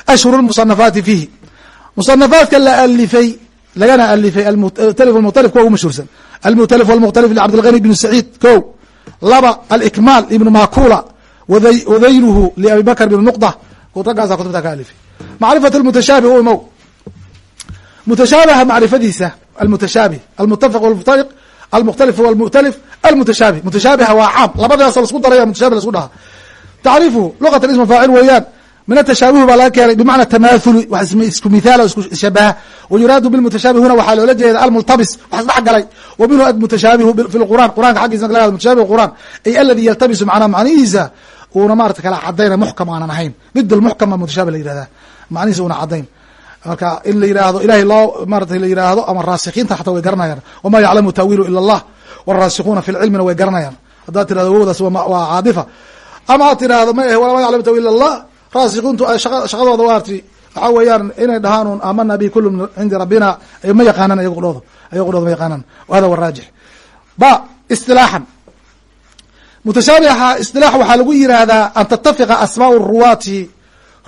ashhuru musanafaati fiihi. Musanafaadka la alifay lagana alifay almutalif walmukhtalif kuwa ugu mashhuursan. Almutalif walmukhtalif licabdilghani bn saciid ko laba alikmaal ibnu makula wadayluhu liabi bakr bn nuqda raggaasa kutubta ka alifay macrifat almutashaabih u imow mutashaabiha macrifadiisa almutashaabih almutafaq walmuftariq almukhtalif walmu'talif almutashaabih mutashaabiha waa caam labadaasoo lasku daraya mutashabih lasku dhaha tacriifuhu luqatan ismu faacil weeyaan min atashaabihi baa laga keenay bimacna tamathuli wax isku mithaala isku shabaha wa yuraadu bilmutashaabih huna waxaa loola jeeda almultabis wax isdhex galay wa minhu almutashaabihu fi lqur'an qur'anka xaggiisa laga mutashabih qur'an ay aladi yaltabisu macnaa macnihiisa uuna maarata kala cadayna muxkam aanan ahayn. Mid lmuxkama mutashabih la yihahdaa macnihiisa una cadayn marka in la yihahdo ilahay loo maarata la yihahdo ama raasikiinta xataa way garanayaan. Wama yaclamu taawilu ila allah. Waraasikuuna fi lcilmina way garanayaan. Haddaad tirahdo wowdaas waa caadifa. Ama aad tirahdo ma yaclamu tawil ila allah. Raasikiintu shaqadooda waati waxaa weeyaan inay dhahaan aamana bihi kulu min cindi rabbina ma yaqaanaan ayago dhoodo ayago dhoodo ma yaqaanaan. Hada wa raajix. Ba istilaaxan mutashaabiha istilaax waxaa lagu yihahdaa an tatafiqa asmaau ruwaati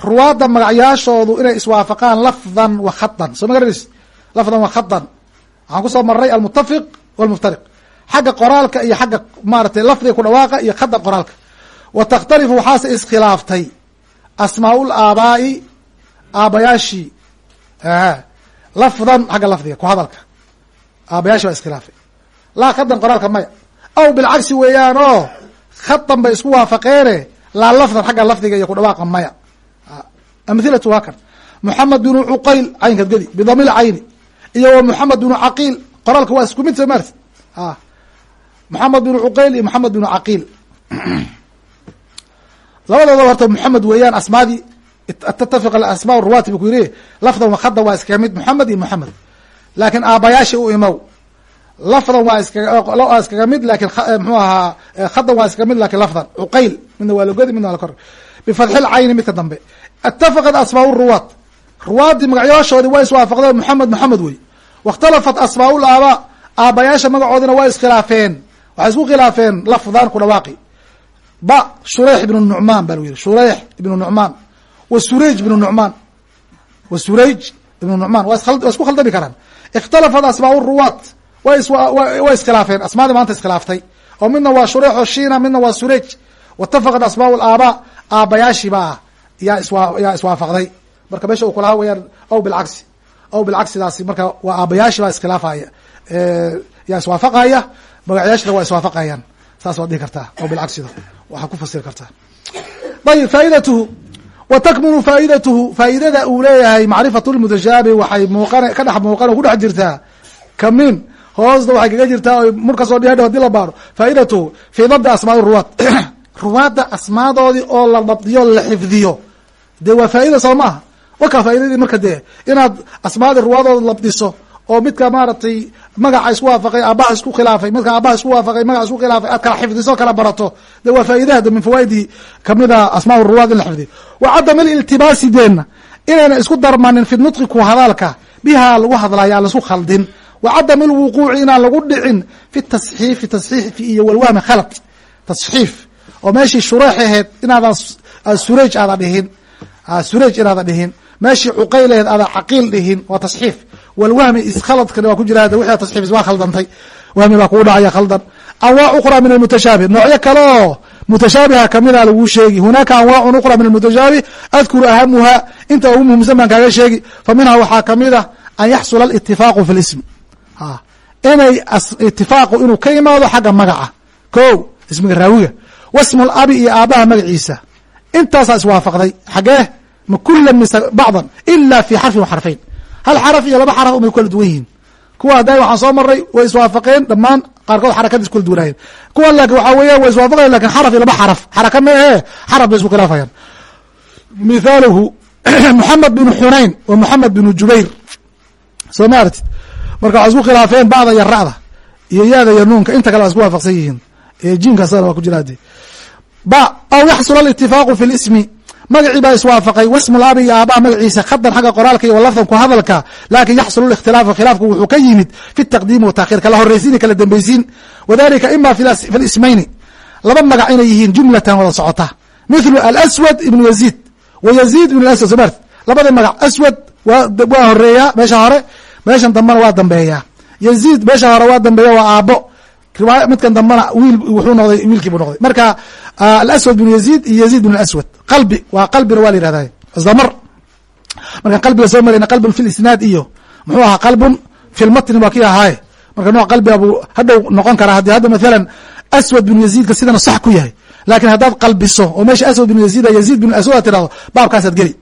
ruwaadda magacyaashoodu inay iswaafaqaan lafdan wa khadan soo ma garanaysi lafdan wa khadan waxaan ku soo maray almutafiq walmuftariq xagga qoraalka iyo xagga maaratay lafdiga ku dhawaaqa iyo khada qoraalka wa takhtalifu waxaase iskhilaaftay asmaau laabaa'i aabayaashii lafdan xagga lafdiga ku hadalka aabayashi baa iskhilaafay laa khadan qoraalka maya aw bilcagsi weeyaan khadan bay isku waafaqeene laa lafdan xagga lafdiga iyo ku dhawaaqa maya. Amhilatu waa kan. Moxamed binu cuqayl caynkaad gedi bidamil cayni iyo wa moxamed binu caqiil qoraalka waa isku mid soo maarti moxamed binu cuqayl iyo moxamed binu caqiil labadooda horta moxamed weeyaan asmaadii tatafiq asmaa ruwaati bu ku yiri lafdan wakhadan waa iskaga mid moxamed iyo moxamed laakiin aabayaashi u imow lafdan waa iskaga iskaga mid laakiin mxuu ahaa khadan waa iskaga mid laakiin lafdan. Cuqayl midna waa lagodi midna waa lakor bifatxi lcayni midka dambe. Itafaqat asmaa ruwaat ruwaadii magacyaashoodii waa iswaafaqdeen moxamed moxamed wey. Waاkhtalafat asmaa laabaa aabayaasha magacoodina waa iskhilaafeen. Waxay isku khilaafeen lafdan ku dhawaaqi. Ba shureyx ibnu nucmaan ba lagu yihi shureyx ibnu nucmaan wa surayj ibnu nucmaan wa surayj ibnu nucmaan waa isku khaldami karaan. Ikhtalafat asmaa ruwaat way iskhilaafeen asmaadii maanta iskhilaaftay oo midna waa shureyx oo shiina midna waa surayj waitafaqat asmaa laabaa aabayaashiibaa yaa iswaafaqday marka meesha uu kulahaa weyaan aw bilcagsi aw bilcagsidaasi marka waa aabayaashii baa iskhilaafaya yaa iswaafaqaya magacyaashina waa iswaafaqayaan saas waad dhihi kartaa aw bilcagsida. Waxaa ku fasiri kartaa ayib faaidatuhu. Wa takmunu faaidatuhu. Faa'iidada uu leeyahay macrifatu lmutashaabih waxay muuqan ka dhex muuqan oo ku dhex jirtaa kamin hoosta waxay kaga jirtaa o mur ka soo dhihadho haddii la baaro. Faaidatuhu fii dabdi asmaa ruwaad. Ruwaadda asmaadoodii oo la dabdiyo la xifdiyo. Dee waa faa'ida soo maaha wakaa faaidadii marka dee inaad asmaadii ruwaadooda labdiso oo midka maaragtay magaca isku waafaqay aabaha isku khilaafay midka aabaha isku waafaqay magaca isku khilaafay aad kala xifdiso kala barato. De waa faa'idaha de min fawaa'idii kamida asmaa ruwaad in la xifdiyo. Wa cadam ililtibaasi deenna inayna isku darmanin fi nutqi ku hadaalka bihaa lagu hadlaya aan la isku khaldin wa cadam ilwuquuci inaan lagu dhicin fi tasxiifi tasxiifi iyo walwahmi khalad tasxiif oo meeshii shureex aheyd inaadan suraj aada dhihin suraj inaada dhihin meeshii cuqayl aheyd aada caqiil dhihin waa tasxiif walwahmi iskhaladkana waa ku jira wixii tasxiif waa khaldantay wahmi baa kugu dhacaya khaldan anwaac ukhra min almutashaabih noocyo kale oo mutashaabiha kamida laguu sheegi hunaaka anwaacun ukhra min almutashaabih adkuru ahamuha inta ugu muhimsan baan kaaga sheegi fa minha waxaa ka mid a an yaxsula alitifaaqu fi lism inay itifaaqu inuu ka imaado xagga magaca. Ko ismiga raawiga wasmu labi iyo aabaha magaciisa. Intaasaa iswaafaqday. Xagee ma kula mise bacdan ila fi xarfin wa xarfayn. Hal xaraf iyo laba xaraf umay kala duwan yihiin kuwa hadda waxaan soo maray way iswaafaqeen dhammaan qaarkood xarakada iskula duwanaayeen. Kuwan laakin waxaa weeyan way iswaafaqayan laakiin xaraf iyo laba xaraf. Xaraka ma ahe xaraf bay isku khilaafayaan. Mithaaluhu moxamed binu xunayn wa moxamed binu jubayr. Soo ma marka waxay isku khilaafeen bacda iyo ra'da iyo yaada iyo nuunka inta kale waa isku waafaqsan yihiin. Jiinkaasana waa ku jira ade ba aw yaxsul alitifaaqu fi lismi magacii baa iswaafaqay wasmul abi iyo aabaha magaciisa khadan xagga qoraalka iyo walafdan ku hadalka laakiin yaxsulu likhtilaafu khilaafku wuxuu ka yimid fi taqdiimi watakhir kala horraysiin kala dambeysiin wadalika ima fi lismayni laba magac inay yihiin jumlatan wada socota. Mithlu alswad ibnu yaziid. Wa yaziid ibn aswad somart labada magac aswad waa horeeyaa meesha hore meeshan dambena waa dambeeyaa yaziid meesha hore waa dambeeya waa aabo riwaaya midkan dambena wiil wuxuu noqday wiilkii buu noqday. Marka alaswad binu yaziid iyo yaziid bn aswad qalbi waa qalbina waa la yihahda isdamar markaan qalbiga soo marayna qalbun fi lisnaad iyo muxuu ahaa qalbun fi lmatni waa kii ahaaye. Marka nooc qalbiga buu hadhow noqon karaa haddii hadda mathalan aswad binu yaziidka sidana sax ku yahay. Laakiin haddaad qalbiso oo meesha aswad binu yaziid yaziid binu aswad ad tirahdo baabkaasaad geli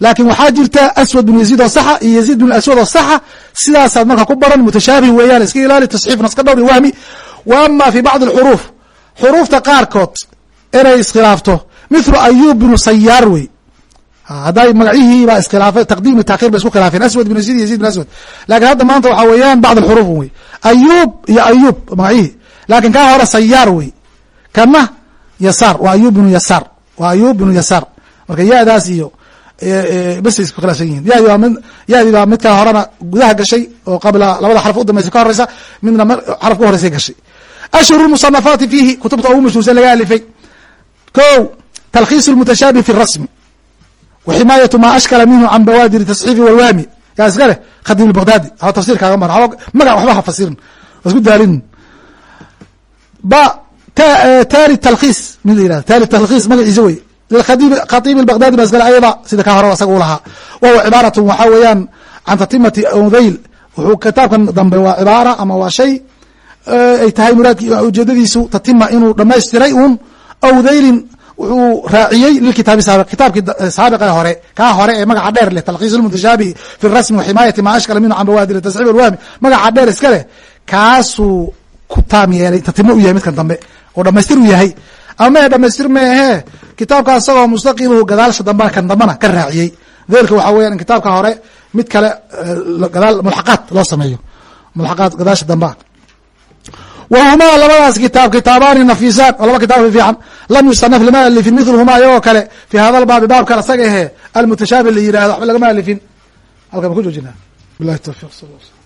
laakiin waxaa jirta aswad binu yaziid oo saxa iyo yaziid binu aswad oo saxa. Sidaasaad marka ku baran mutashaabih weeyaan iska ilaali tasxiifna iska dhowr iyo wahmi. Wa ama fi bacdi alxuruuf. Xuruufta qaarkood inay iskhilaafto. Mithlu ayub binu sayaar wey. Hadday magacihii baa iskhilaafay taqdiim iyo takhir bay isku khilaafeen. Aswad bin yaziid iyo yaziid bin aswad. Lakin hadda maanta waxaa weeyaan bacd alxuruuf wey. Ayub iyo ayub magacihii. Lakin kaa hore sayaar wey. Kana yasaar waa ayub binu yasaar. Waa ayub binu yasaar. Marka yaadaas iyo isku khilaafsan yihiin yadi baa midkaa horena gudaha gashay oo qabla labada xarf udambeysa ka horeysa midna xaraf ka horeysay gashay. Ashhuru musanafaati fiihi kutubta ugu mashhuursan laga alifay. Ko talkhiis lmutashaabih fi rasmi. Wa ximaayatu maa ashkala minhu can bawaadiri tasxiifi walwahmi yaa iska khadim lbagdaadi a tafsir kaaga mara magac waxba ha fasirin. Isku daalin. Ba tali talkhiis. Mid la yihahda tali talkhiis magaciisa wey khatiib albaghdadi ba iskale ayada sida ka hore asaga u lahaa wahuwa cibaaratun waxaa weeyaan can tatimati udayl wuxuu kitaabkan dambe waa cibaara ama waa shay ay tahay muraadki ujeedadiisu tatima inuu dhamaystiray uun awdaylin wuxuu raaciyey lilkitaabi saabiq kitaabkii saabiqe hore kaa hore ee magaca dheer leh talkhiis lmutashaabihi fi rasmi wa ximaayati maa ashkala minhu can bawaadir tasxiib alwahmi magaca dheer iska leh kaasuu ku taam yeelay tatimo u yahay midkan dambe oo dhamaystir u yahay ama e dhamaystir maahee kitaabka isagoo mustaqiluhu gadaalsha dambena kan dambena ka raaciyey. Deelka waxaa weyan in kitaabka hore mid kale gadaal mulxaqaad loo sameeyo. Mulxaqaad gadaasha dambea whumaa labadaas kitaab kitaabaani nafisaan oo laba kitaab fiican lam yusanaf lama alifin milhumaa iyagoo kale fi hada lbaabi baabkan asaga ahe almutashaabih la yihahdo waxba lagama alifin. Halkan ma ku joojinaa? Bilahi tawfiq